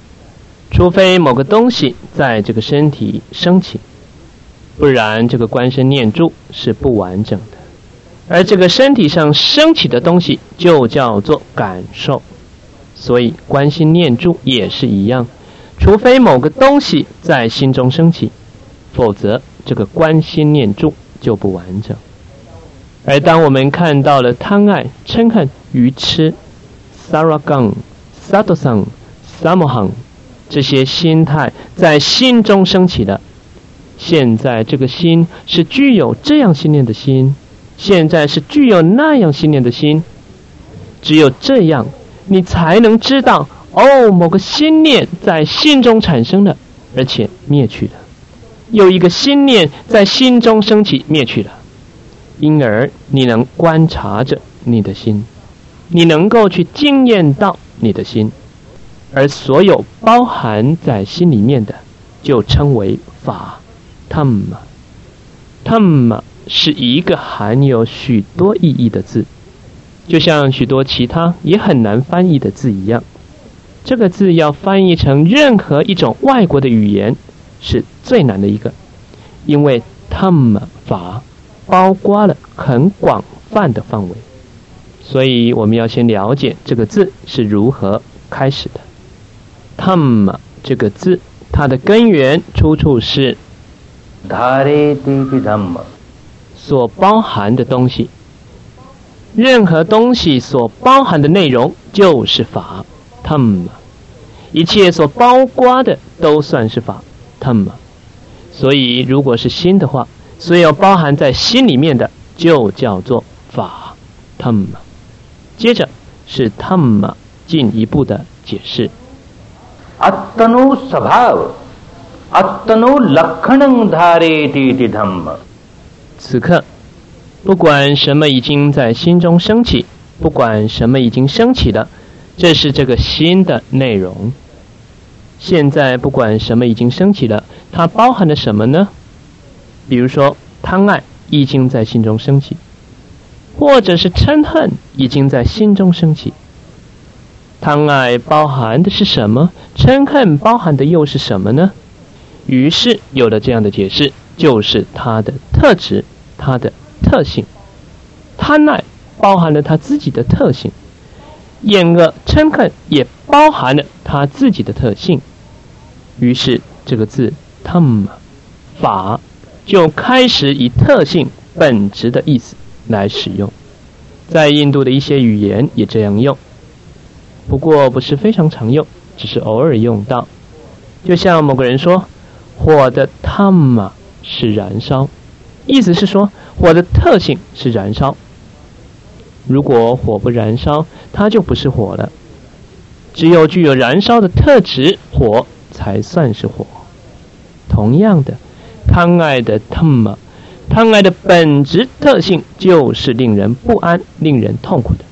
除非某个东西在这个身体升起，不然这个观身念住是不完整的。而这个身体上升起的东西就叫做感受。所以，观心念住也是一样，除非某个东西在心中升起，否则这个观心念住就不完整。而当我们看到了贪爱、嗔恨、愚痴、saragang、sadosang、samohang 这些心态在心中升起的，现在这个心是具有这样信念的心，现在是具有那样信念的心，只有这样。你才能知道哦，某个心念在心中产生了，而且灭去了；有一个心念在心中升起，灭去了。因而你能观察着你的心，你能够去经验到你的心。而所有包含在心里面的，就称为法。他们，他们是一个含有许多意义的字，就像许多其他也很难翻译的字一样。这个字要翻译成任何一种外国的语言，是最难的一个，因为他们法包括了很广泛的范围，所以我们要先了解这个字是如何开始的。他们这个字，它的根源出处是。所包含的东西，任何东西所包含的内容就是法。他们，一切所包括的都算是法。他们，所以如果是心的话，所有包含在心里面的就叫做法。他们，接着是他们进一步的解释。阿特努萨巴。此刻，不管什么已经在心中升起，不管什么已经升起的，这是这个心的内容。现在，不管什么已经升起了，它包含了什么呢？比如说，贪爱已经在心中升起，或者是嗔恨已经在心中升起。贪爱包含的是什么？嗔恨包含的又是什么呢？于是有了这样的解释，就是它的特质，它的特性。贪婪包含了它自己的特性，厌恶嗔恨也包含了它自己的特性。于是这个字 “tam” 法就开始以特性、本质的意思来使用，在印度的一些语言也这样用，不过不是非常常用，只是偶尔用到。就像某个人说。火的他玛是燃烧，意思是说火的特性是燃烧。如果火不燃烧，它就不是火了。只有具有燃烧的特质，火才算是火。同样的，贪爱的他玛，贪爱的本质特性就是令人不安、令人痛苦的。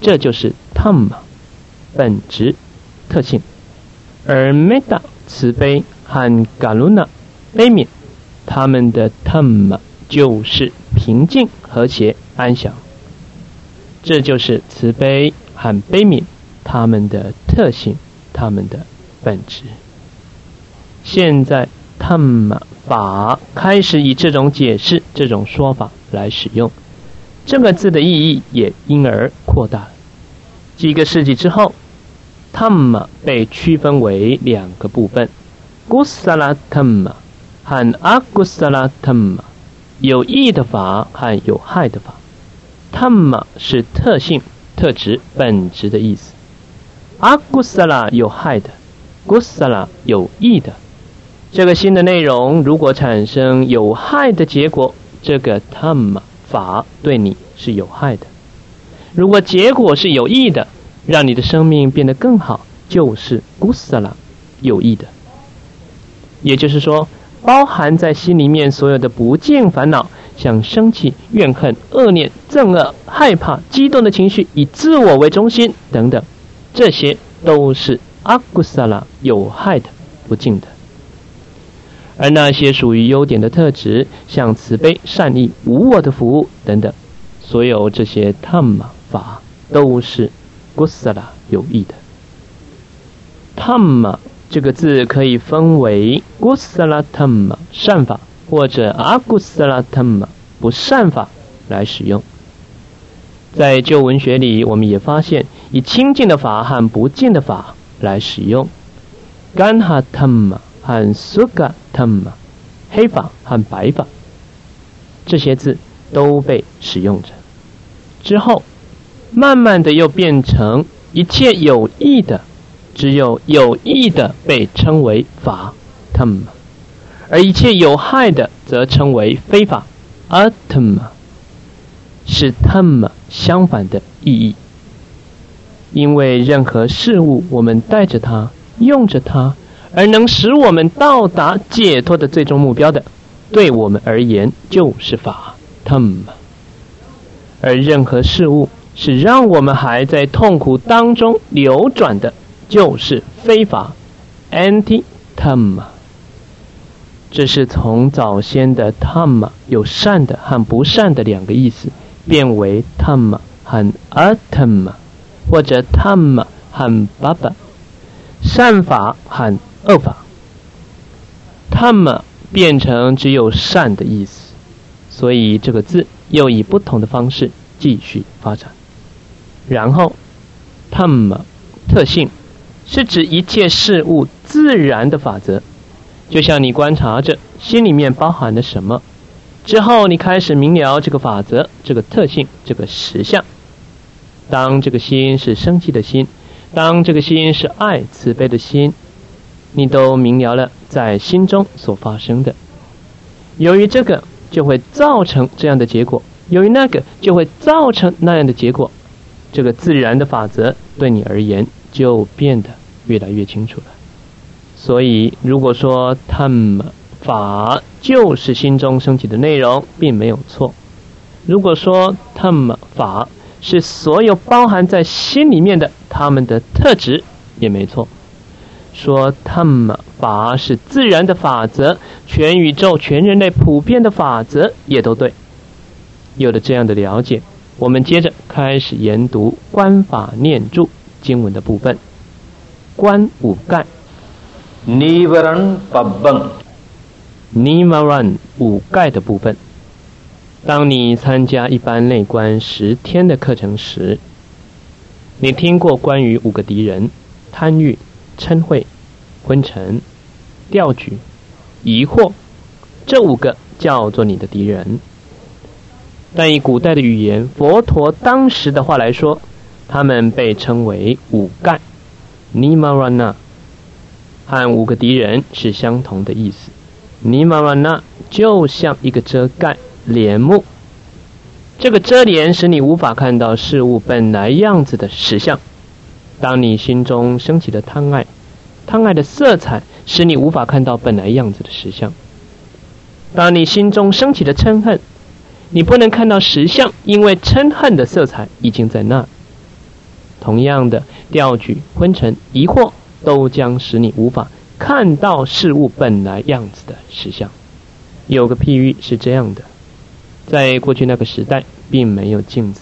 这就是他玛本质特性，而 meta 慈悲。和嘎鲁纳悲悯，他们的 tam 就是平静、和谐、安详。这就是慈悲和悲悯他们的特性，他们的本质。现在 tam 法开始以这种解释、这种说法来使用，这个字的意义也因而扩大。几个世纪之后，tam 被区分为两个部分。古萨拉特玛和阿古萨拉特玛，有益的法和有害的法。特玛是特性、特质、本质的意思。阿古萨拉有害的，古萨拉有益的。这个新的内容如果产生有害的结果，这个特玛法对你是有害的；如果结果是有益的，让你的生命变得更好，就是古萨拉有益的。也就是说，包含在心里面所有的不净烦恼，像生气、怨恨、恶念、憎恶、害怕、激动的情绪，以自我为中心等等，这些都是阿古萨拉有害的、不净的。而那些属于优点的特质，像慈悲、善意、无我的服务等等，所有这些塔玛法都是古萨拉有益的。塔玛。这个字可以分为 gusalatam 善法或者 agusalatam 不善法来使用。在旧文学里，我们也发现以清净的法和不净的法来使用，ganhatam 和 sugatam 黑法和白法这些字都被使用着。之后，慢慢的又变成一切有益的。只有有益的被称为法 t m 而一切有害的则称为非法 a t m 是 t m 相反的意义。因为任何事物，我们带着它，用着它，而能使我们到达解脱的最终目标的，对我们而言就是法 t m 而任何事物是让我们还在痛苦当中流转的。就是非法，anti-tama。这是从早先的 tama 有善的和不善的两个意思，变为 tama 和 atama，或者 tama 和 baba，善法和恶法。tama 变成只有善的意思，所以这个字又以不同的方式继续发展。然后，tama 特性是指一切事物自然的法则，就像你观察着心里面包含了什么，之后你开始明了这个法则、这个特性、这个实相。当这个心是生气的心，当这个心是爱慈悲的心，你都明了了在心中所发生的。由于这个，就会造成这样的结果；由于那个，就会造成那样的结果。这个自然的法则对你而言就变得越来越清楚了。所以，如果说他们法就是心中升起的内容，并没有错；如果说他们法是所有包含在心里面的他们的特质，也没错。说他们法是自然的法则，全宇宙、全人类普遍的法则，也都对。有了这样的了解。我们接着开始研读观法念住经文的部分。观五盖。Nivaran Nivaran 五盖的部分。当你参加一般内观十天的课程时，你听过关于五个敌人：贪欲、嗔恚、昏沉、调举、疑惑，这五个叫做你的敌人。但以古代的语言，佛陀当时的话来说，他们被称为五盖 （Nimarana），和五个敌人是相同的意思。Nimarana 就像一个遮盖帘幕，这个遮帘使你无法看到事物本来样子的实相。当你心中升起的贪爱，贪爱的色彩使你无法看到本来样子的实相。当你心中升起的嗔恨，你不能看到实相，因为嗔恨的色彩已经在那。同样的，调举、昏沉、疑惑，都将使你无法看到事物本来样子的实相。有个譬喻是这样的：在过去那个时代，并没有镜子，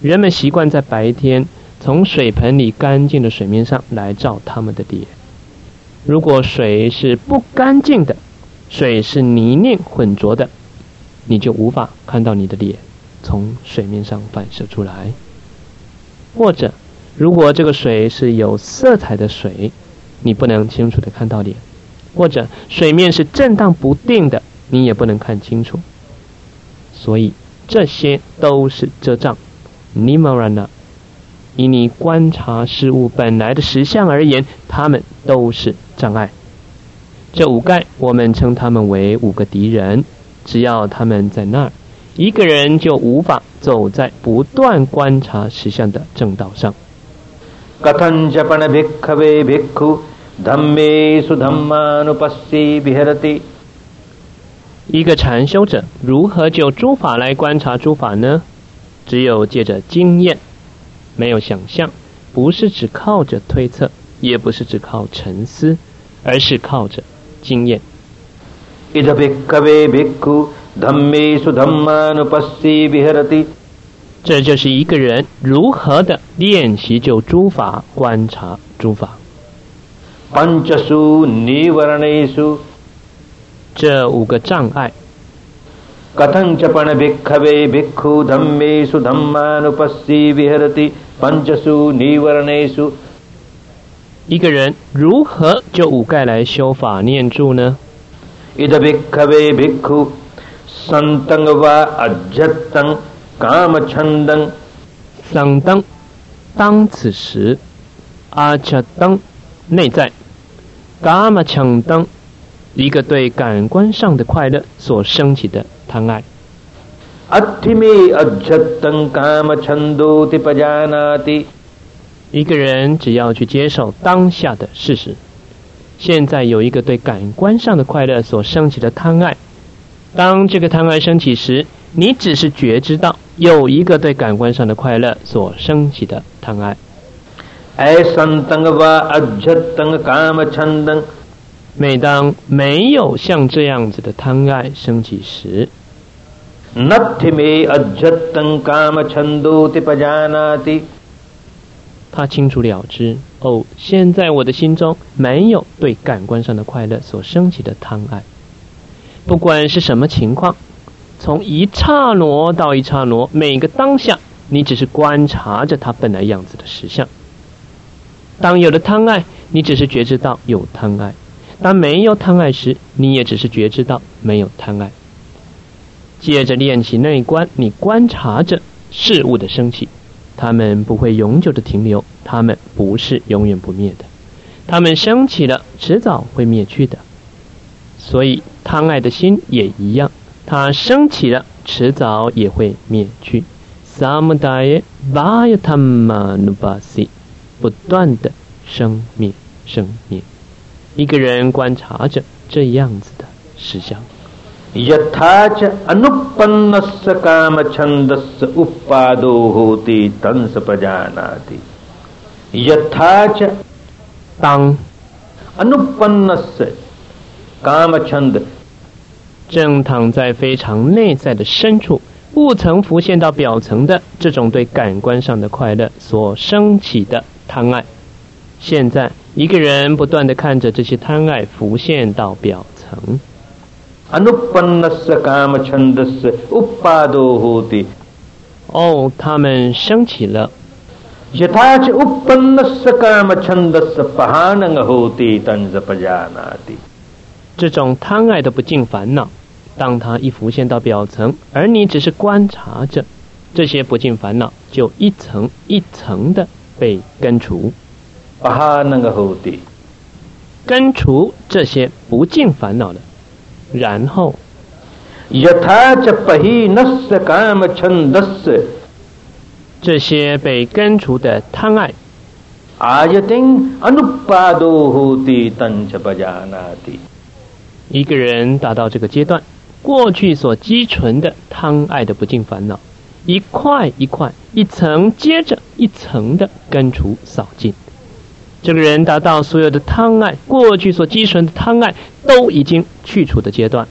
人们习惯在白天从水盆里干净的水面上来照他们的脸。如果水是不干净的，水是泥泞混浊的。你就无法看到你的脸从水面上反射出来，或者，如果这个水是有色彩的水，你不能清楚的看到脸，或者水面是震荡不定的，你也不能看清楚。所以这些都是遮障。Nimarana，以你观察事物本来的实相而言，它们都是障碍。这五盖，我们称它们为五个敌人。只要他们在那儿，一个人就无法走在不断观察实相的正道上。一个禅修者如何就诸法来观察诸法呢？只有借着经验，没有想象，不是只靠着推测，也不是只靠沉思，而是靠着经验。这就是一个人如何的练习就诸法观察诸法。这五个障碍。一个人如何就五盖来修法念住呢？卡维比库，桑登瓦阿杰登，伽玛强登，桑登，当此时，阿杰登内在，伽玛强登，一个对感官上的快乐所升起的贪爱。阿提米阿杰登伽玛强度提巴加那提，一个人只要去接受当下的事实。现在有一个对感官上的快乐所升起的贪爱，当这个贪爱升起时，你只是觉知到有一个对感官上的快乐所升起的贪爱。每当没有像这样子的贪爱升起时，他清楚了知哦，现在我的心中没有对感官上的快乐所升起的贪爱，不管是什么情况，从一刹那到一刹那，每个当下，你只是观察着它本来样子的实相。当有了贪爱，你只是觉知到有贪爱；当没有贪爱时，你也只是觉知到没有贪爱。接着练习内观，你观察着事物的升起，它们不会永久的停留，它们不是永远不灭的，它们升起了，迟早会灭去的。所以贪爱的心也一样，它升起了，迟早也会灭去。Samudaya Vayatammanubhasi。不断的生灭生灭，一个人观察着这样子的实相。当正躺在非常内在的深处，不曾浮现到表层的这种对感官上的快乐所升起的。贪爱，现在一个人不断的看着这些贪爱浮现到表层。哦，他们升起了。这种贪爱的不净烦恼，当它一浮现到表层，而你只是观察着，这些不净烦恼就一层一层的。被根除，根除这些不净烦恼的，然后，这些被根除的贪爱，一个人达到这个阶段，过去所积存的贪爱的不净烦恼。一块一块、一层接着一层的根除扫尽，这个人达到所有的贪爱，过去所积存的贪爱都已经去除的阶段，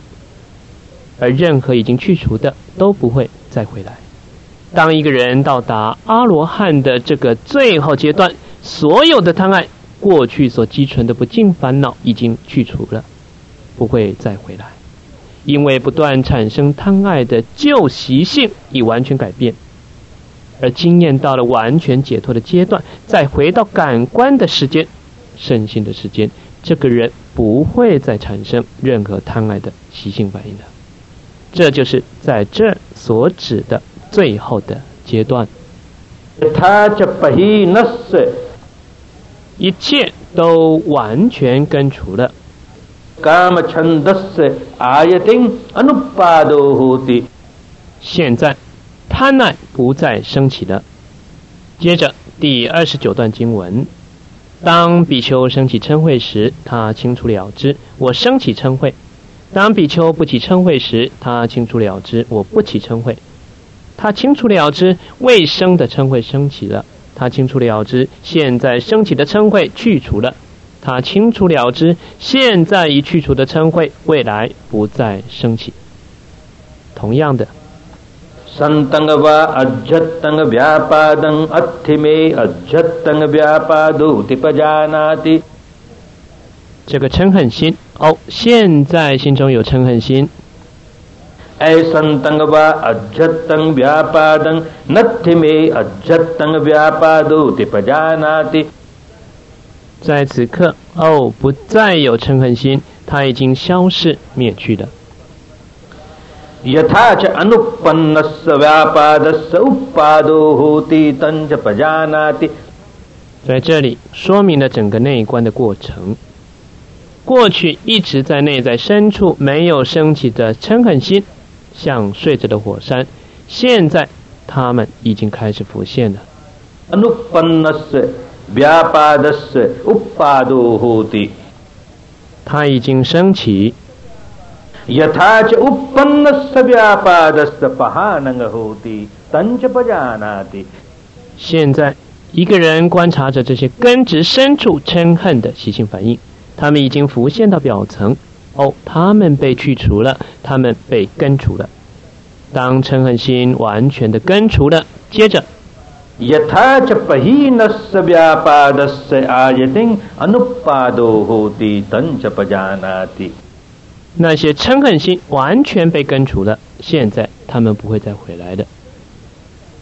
而任何已经去除的都不会再回来。当一个人到达阿罗汉的这个最后阶段，所有的贪爱，过去所积存的不净烦恼已经去除了，不会再回来。因为不断产生贪爱的旧习性已完全改变，而经验到了完全解脱的阶段，再回到感官的时间、身心的时间，这个人不会再产生任何贪爱的习性反应了。这就是在这所指的最后的阶段。一切都完全根除了。现在贪爱不再升起了。接着第二十九段经文：当比丘升起嗔恚时，他清楚了知我升起嗔恚；当比丘不起嗔恚时，他清楚了知我不起嗔恚。他清楚了知未生的嗔恚升起了，他清楚了知现在升起的嗔恚去除了。他清楚了知，现在已去除的嗔恚，未来不再升起。同样的，这个嗔恨心哦，现在心中有嗔恨心。在此刻，哦，不再有嗔恨心，它已经消逝灭去了。在这里说明了整个内观的过程。过去一直在内在深处没有升起的嗔恨心，像睡着的火山，现在它们已经开始浮现了。它已经升起。现在，一个人观察着这些根植深处嗔恨的习性反应，他们已经浮现到表层。哦，他们被去除了，他们被根除了。当嗔恨心完全的根除了，接着。那些嗔恨心完全被根除了，现在他们不会再回来的。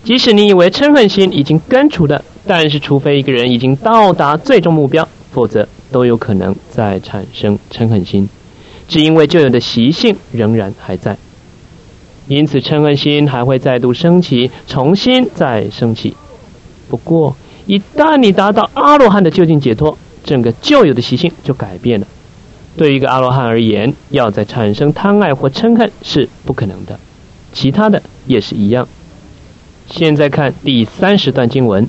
即使你以为嗔恨心已经根除了，但是除非一个人已经到达最终目标，否则都有可能再产生嗔恨心，只因为旧有的习性仍然还在。因此，嗔恨心还会再度升起，重新再升起。不过，一旦你达到阿罗汉的究竟解脱，整个旧有的习性就改变了。对于一个阿罗汉而言，要再产生贪爱或嗔恨是不可能的，其他的也是一样。现在看第三十段经文：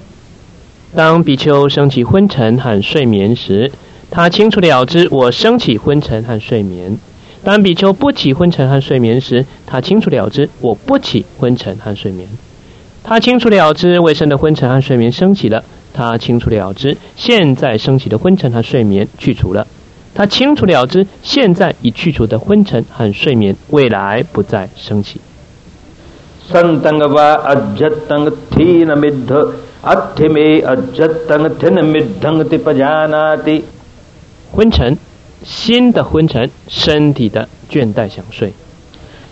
当比丘升起昏沉和睡眠时，他清楚了知我升起昏沉和睡眠；当比丘不起昏沉和睡眠时，他清楚了知我不起昏沉和睡眠。他清楚了知未生的昏沉和睡眠升起了，他清楚了知现在升起的昏沉和睡眠去除了。他清楚了知，现在已去除的昏沉和睡眠，未来不再升起。昏沉，心的昏沉，身体的倦怠想睡。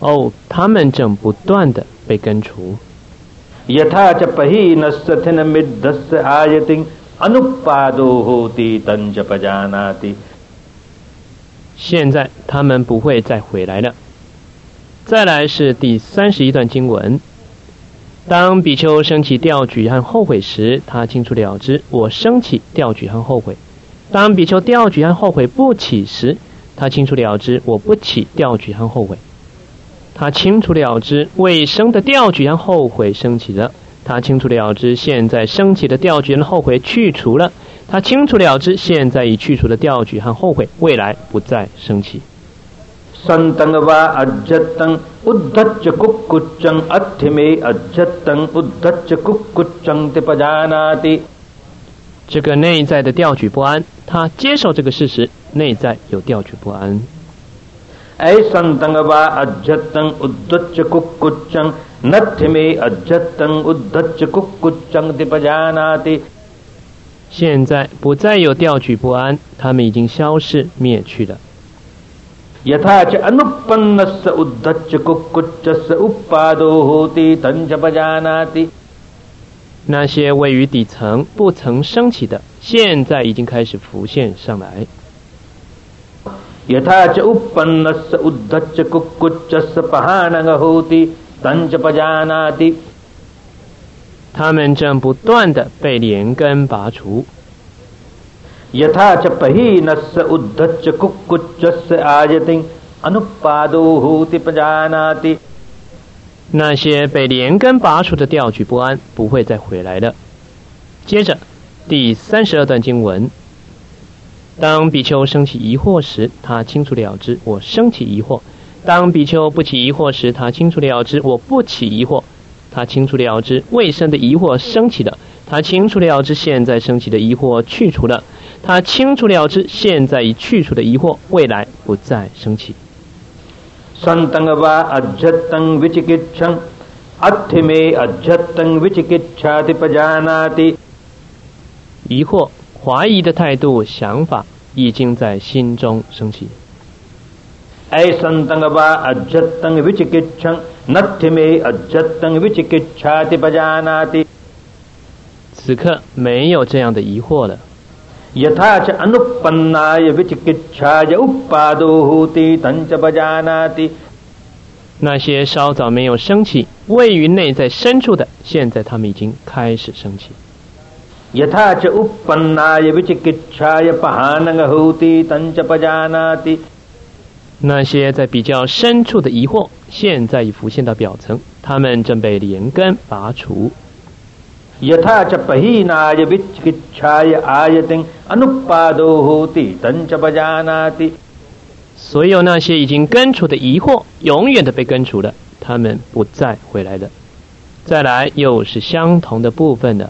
哦，他们正不断的被根除。现在他们不会再回来了。再来是第三十一段经文：当比丘升起调举和后悔时，他清楚了知我升起调举和后悔；当比丘调举和后悔不起时，他清楚了知我不起调举和后悔。他清楚了知未生的调举和后悔升起了。他清楚了知，现在升起的调举和后悔去除了；他清楚了知，现在已去除的调举和后悔，未来不再升起。这个内在的调举不安，他接受这个事实，内在有调举不安。现在不再有调举不安，他们已经消逝灭去了。那些位于底层不曾升起的，现在已经开始浮现上来。他们正不断的被连根拔除。那些被连根拔除的调举不安不会再回来了。接着，第三十二段经文：当比丘升起疑惑时，他清楚了知我升起疑惑。当比丘不起疑惑时，他清楚了知我不起疑惑；他清楚了知未生的疑惑升起的；他清楚了知现在升起的疑惑去除了；他清楚了知现在已去除的疑惑未来不再升起。疑惑、怀疑的态度、想法已经在心中升起。此刻没有这样的疑惑了。那些稍早没有升起、位于内在深处的，现在他们已经开始升起。यथा च उत्पन्नाय विचिकित्साय पहानंग होति तंच पजानाति 那些在比较深处的疑惑，现在已浮现到表层，他们正被连根拔除。 यथा च पहीनाय विचिकित्साय आयतिं अनुपादो होति तंच पजानाति 所有那些已经根除的疑惑，永远的被根除了，他们不再回来了。再来，又是相同的部分的。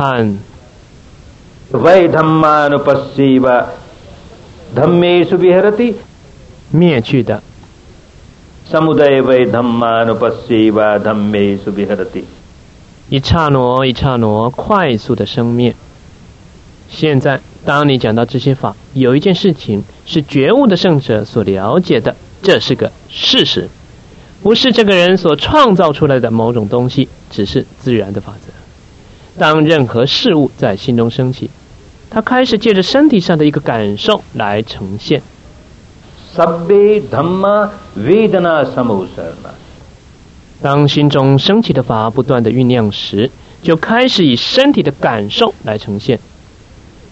和 वै धम्मानुपस्ये वा धम्मेषु विहरति 灭去的， समुदय वै धम्मानुपस्ये वा धम्मेषु विहरति 一刹那一刹那快速的生灭。现在，当你讲到这些法，有一件事情是觉悟的圣者所了解的，这是个事实，不是这个人所创造出来的某种东西，只是自然的法则。 当任何事物在心中升起他开始借着身体上的一个感受来呈现。当心中升起的法不断的酝酿时就开始以身体的感受来呈现。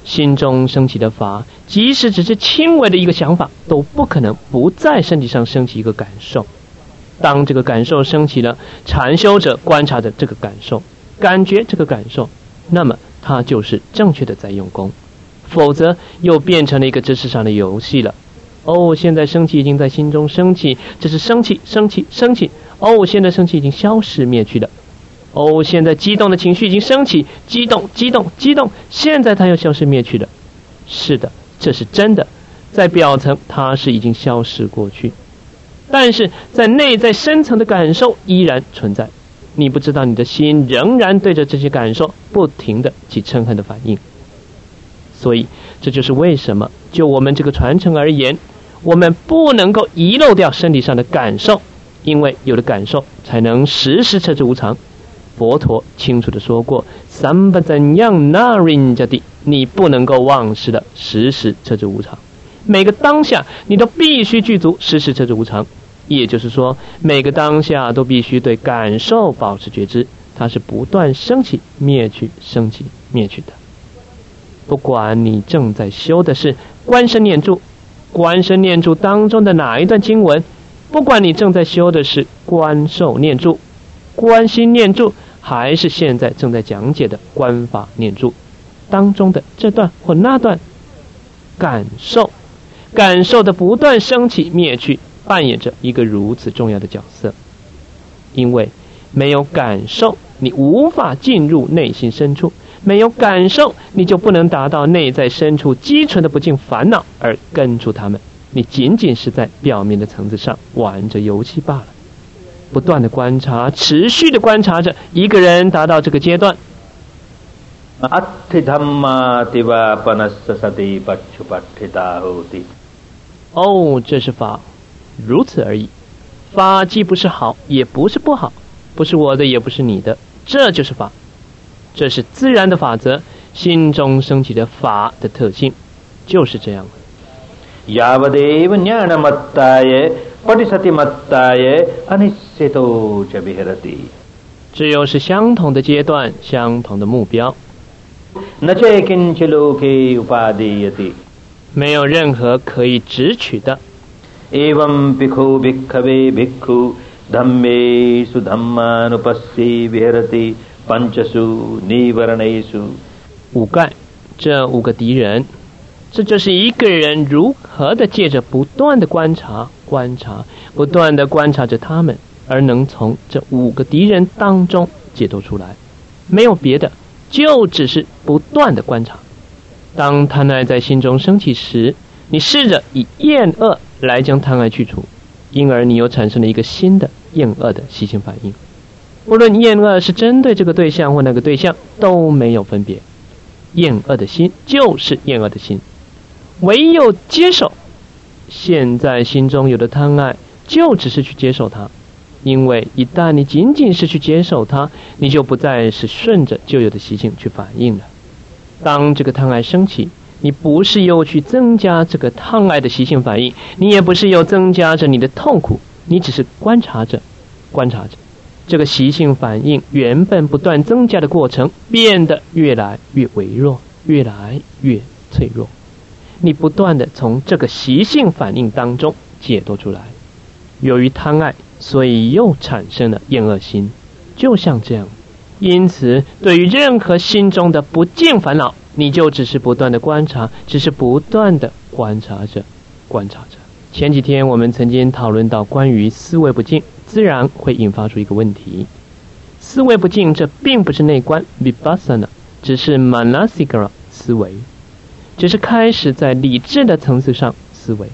心中升起的法即使只是轻微的一个想法都不可能不在身体上升起一个感受。当这个感受升起了禅修者观察的这个感受。感觉这个感受，那么他就是正确的在用功，否则又变成了一个知识上的游戏了。哦，现在生气已经在心中升起，这是生气，生气，生气。哦，现在生气已经消失灭去了。哦，现在激动的情绪已经升起，激动，激动，激动，现在它又消失灭去了。是的，这是真的，在表层它是已经消失过去，但是在内在深层的感受依然存在。你不知道，你的心仍然对着这些感受不停的起嗔恨的反应。所以，这就是为什么就我们这个传承而言，我们不能够遗漏掉身体上的感受，因为有了感受，才能时时彻知无常。佛陀清楚的说过：“三不怎样那人家的，你不能够忘失的时时彻知无常。每个当下，你都必须具足时时彻知无常。也就是说，每个当下都必须对感受保持觉知，它是不断升起、灭去、升起、灭去的。不管你正在修的是观身念住、观身念住当中的哪一段经文，不管你正在修的是观受念住、观心念住，还是现在正在讲解的观法念住当中的这段或那段感受，感受的不断升起灭去，扮演着一个如此重要的角色，因为没有感受，你无法进入内心深处，没有感受，你就不能达到内在深处，积存的不尽烦恼而根除它们，你仅仅是在表面的层次上玩着游戏罢了。不断的观察，持续的观察着，一个人达到这个阶段。哦，这是法。如此而已。法既不是好，也不是不好，不是我的，也不是你的，这就是法，这是自然的法则，心中升起的法的特性，就是这样。 यावदेव ज्ञानमत्ताय पटिसतिमत्ताय अनिश्चितो च विहरति 只有是相同的阶段，相同的目标， न च किञ्च लोके उपादेयति 没有任何可以直取的。 एवं भिखो भिक्खवे भिक्खु धम्मेषु धम्मानुपस्ये विहरति पञ्चसु निवरणेषु 五盖，这五个敌人，这就是一个人如何的借着不断的观察、观察、不断的观察着他们，而能从这五个敌人当中解脱出来。没有别的，就只是不断的观察。当贪爱在心中升起时，你试着以厌恶 来将贪爱去除，因而你又产生了一个新的厌恶的习性反应。无论厌恶是针对这个对象或那个对象都没有分别，厌恶的心就是厌恶的心。唯有接受，现在心中有的贪爱，就只是去接受它。因为一旦你仅仅是去接受它，你就不再是顺着旧有的习性去反应了。当这个贪爱升起，你不是又去增加这个贪爱的习性反应，你也不是又增加着你的痛苦，你只是观察着，观察着。这个习性反应原本不断增加的过程，变得越来越微弱，越来越脆弱。你不断的从这个习性反应当中解脱出来。由于贪爱，所以又产生了厌恶心，就像这样。因此，对于任何心中的不净烦恼，你就只是不断的观察，只是不断的观察着，观察着。前几天我们曾经讨论到关于思维不净。自然会引发出一个问题：思维不净，这并不是内观 （vipassana），只是 manasika 思维，只是开始在理智的层次上思维。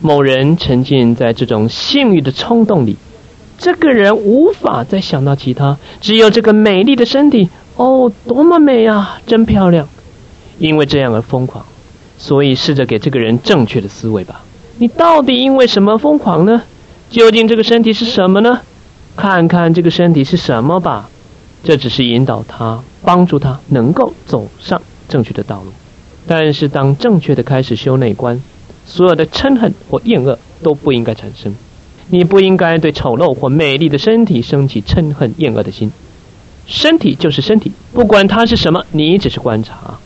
某人沉浸在这种性欲的冲动里，这个人无法再想到其他，只有这个美丽的身体。哦，多么美啊，真漂亮！因为这样而疯狂，所以试着给这个人正确的思维吧。你到底因为什么疯狂呢？究竟这个身体是什么呢？看看这个身体是什么吧。这只是引导他，帮助他能够走上正确的道路。但是，当正确的开始修内观，所有的嗔恨或厌恶都不应该产生。你不应该对丑陋或美丽的身体升起嗔恨厌恶的心。身体就是身体，不管它是什么，你只是观察，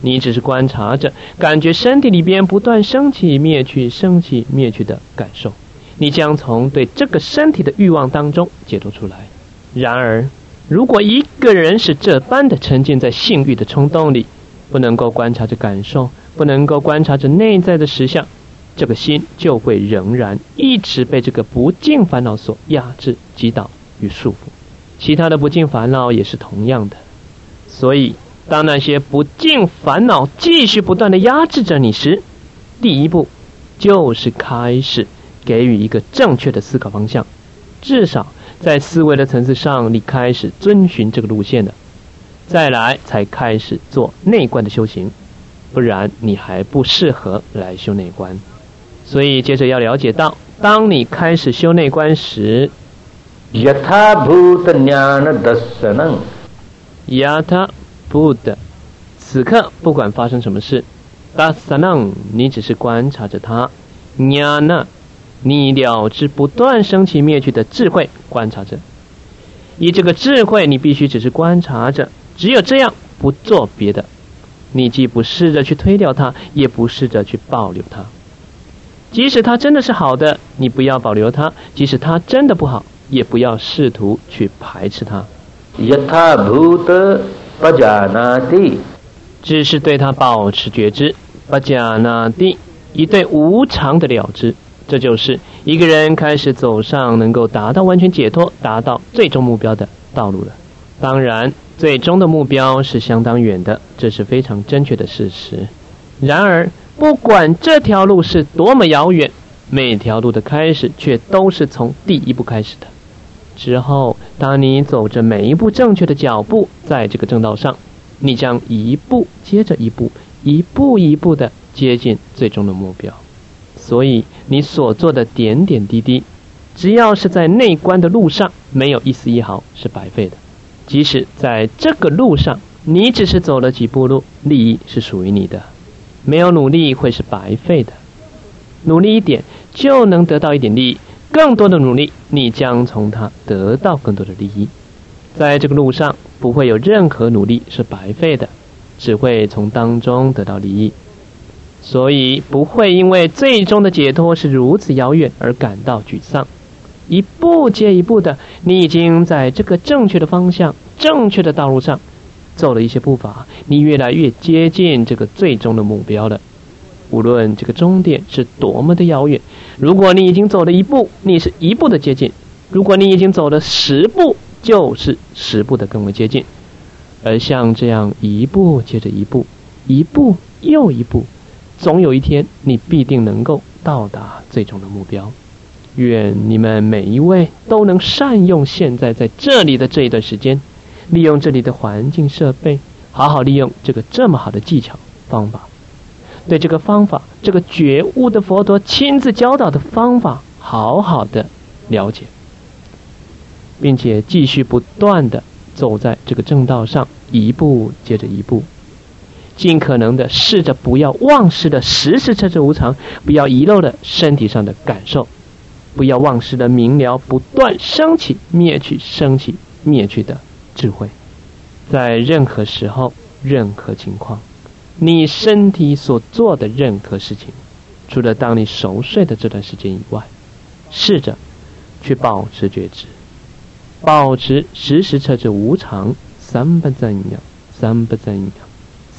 你只是观察着，感觉身体里边不断升起、灭去、升起、灭去的感受。你将从对这个身体的欲望当中解脱出来。然而，如果一个人是这般的沉浸在性欲的冲动里，不能够观察着感受，不能够观察着内在的实相，这个心就会仍然一直被这个不净烦恼所压制、击倒与束缚。其他的不尽烦恼也是同样的。所以，当那些不尽烦恼继续不断的压制着你时，第一步就是开始。给予一个正确的思考方向，至少在思维的层次上，你开始遵循这个路线的，再来才开始做内观的修行，不然你还不适合来修内观。所以接着要了解到，当你开始修内观时，yatha bhuta jnana dasanam，yatha bhuta，此刻不管发生什么事，dasanam，你只是观察着它，jnana。你了知不断升起灭去的智慧，观察着。以这个智慧，你必须只是观察着，只有这样，不做别的。你既不试着去推掉它，也不试着去保留它。即使它真的是好的，你不要保留它；即使它真的不好，也不要试图去排斥它。yatha bhuta pajanati，只是对它保持觉知。pajanati，以对无常的了知。这就是一个人开始走上能够达到完全解脱、达到最终目标的道路了。当然，最终的目标是相当远的，这是非常正确的事实。然而，不管这条路是多么遥远，每条路的开始却都是从第一步开始的。之后，当你走着每一步正确的脚步，在这个正道上，你将一步接着一步，一步一步的接近最终的目标。所以，你所做的点点滴滴，只要是在内观的路上，没有一丝一毫是白费的。即使在这个路上，你只是走了几步路，利益是属于你的。没有努力会是白费的。努力一点就能得到一点利益，更多的努力，你将从它得到更多的利益。在这个路上，不会有任何努力是白费的，只会从当中得到利益。所以不会因为最终的解脱是如此遥远而感到沮丧。一步接一步的，你已经在这个正确的方向、正确的道路上走了一些步伐，你越来越接近这个最终的目标了。无论这个终点是多么的遥远，如果你已经走了一步，你是一步的接近；如果你已经走了十步，就是十步的更为接近。而像这样一步接着一步，一步又一步。总有一天，你必定能够到达最终的目标。愿你们每一位都能善用现在在这里的这一段时间，利用这里的环境设备，好好利用这个这么好的技巧方法，对这个方法，这个觉悟的佛陀亲自教导的方法，好好的了解，并且继续不断的走在这个正道上，一步接着一步。尽可能的试着不要忘失的时时彻彻无常，不要遗漏了身体上的感受，不要忘失的明了不断升起灭去升起灭去的智慧，在任何时候、任何情况，你身体所做的任何事情，除了当你熟睡的这段时间以外，试着去保持觉知，保持时时彻彻无常，三不怎样，三不怎样。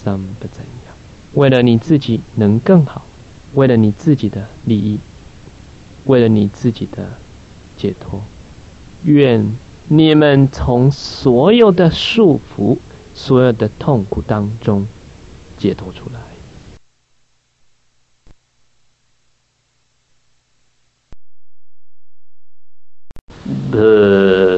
三不怎样？为了你自己能更好，为了你自己的利益，为了你自己的解脱，愿你们从所有的束缚、所有的痛苦当中解脱出来。呃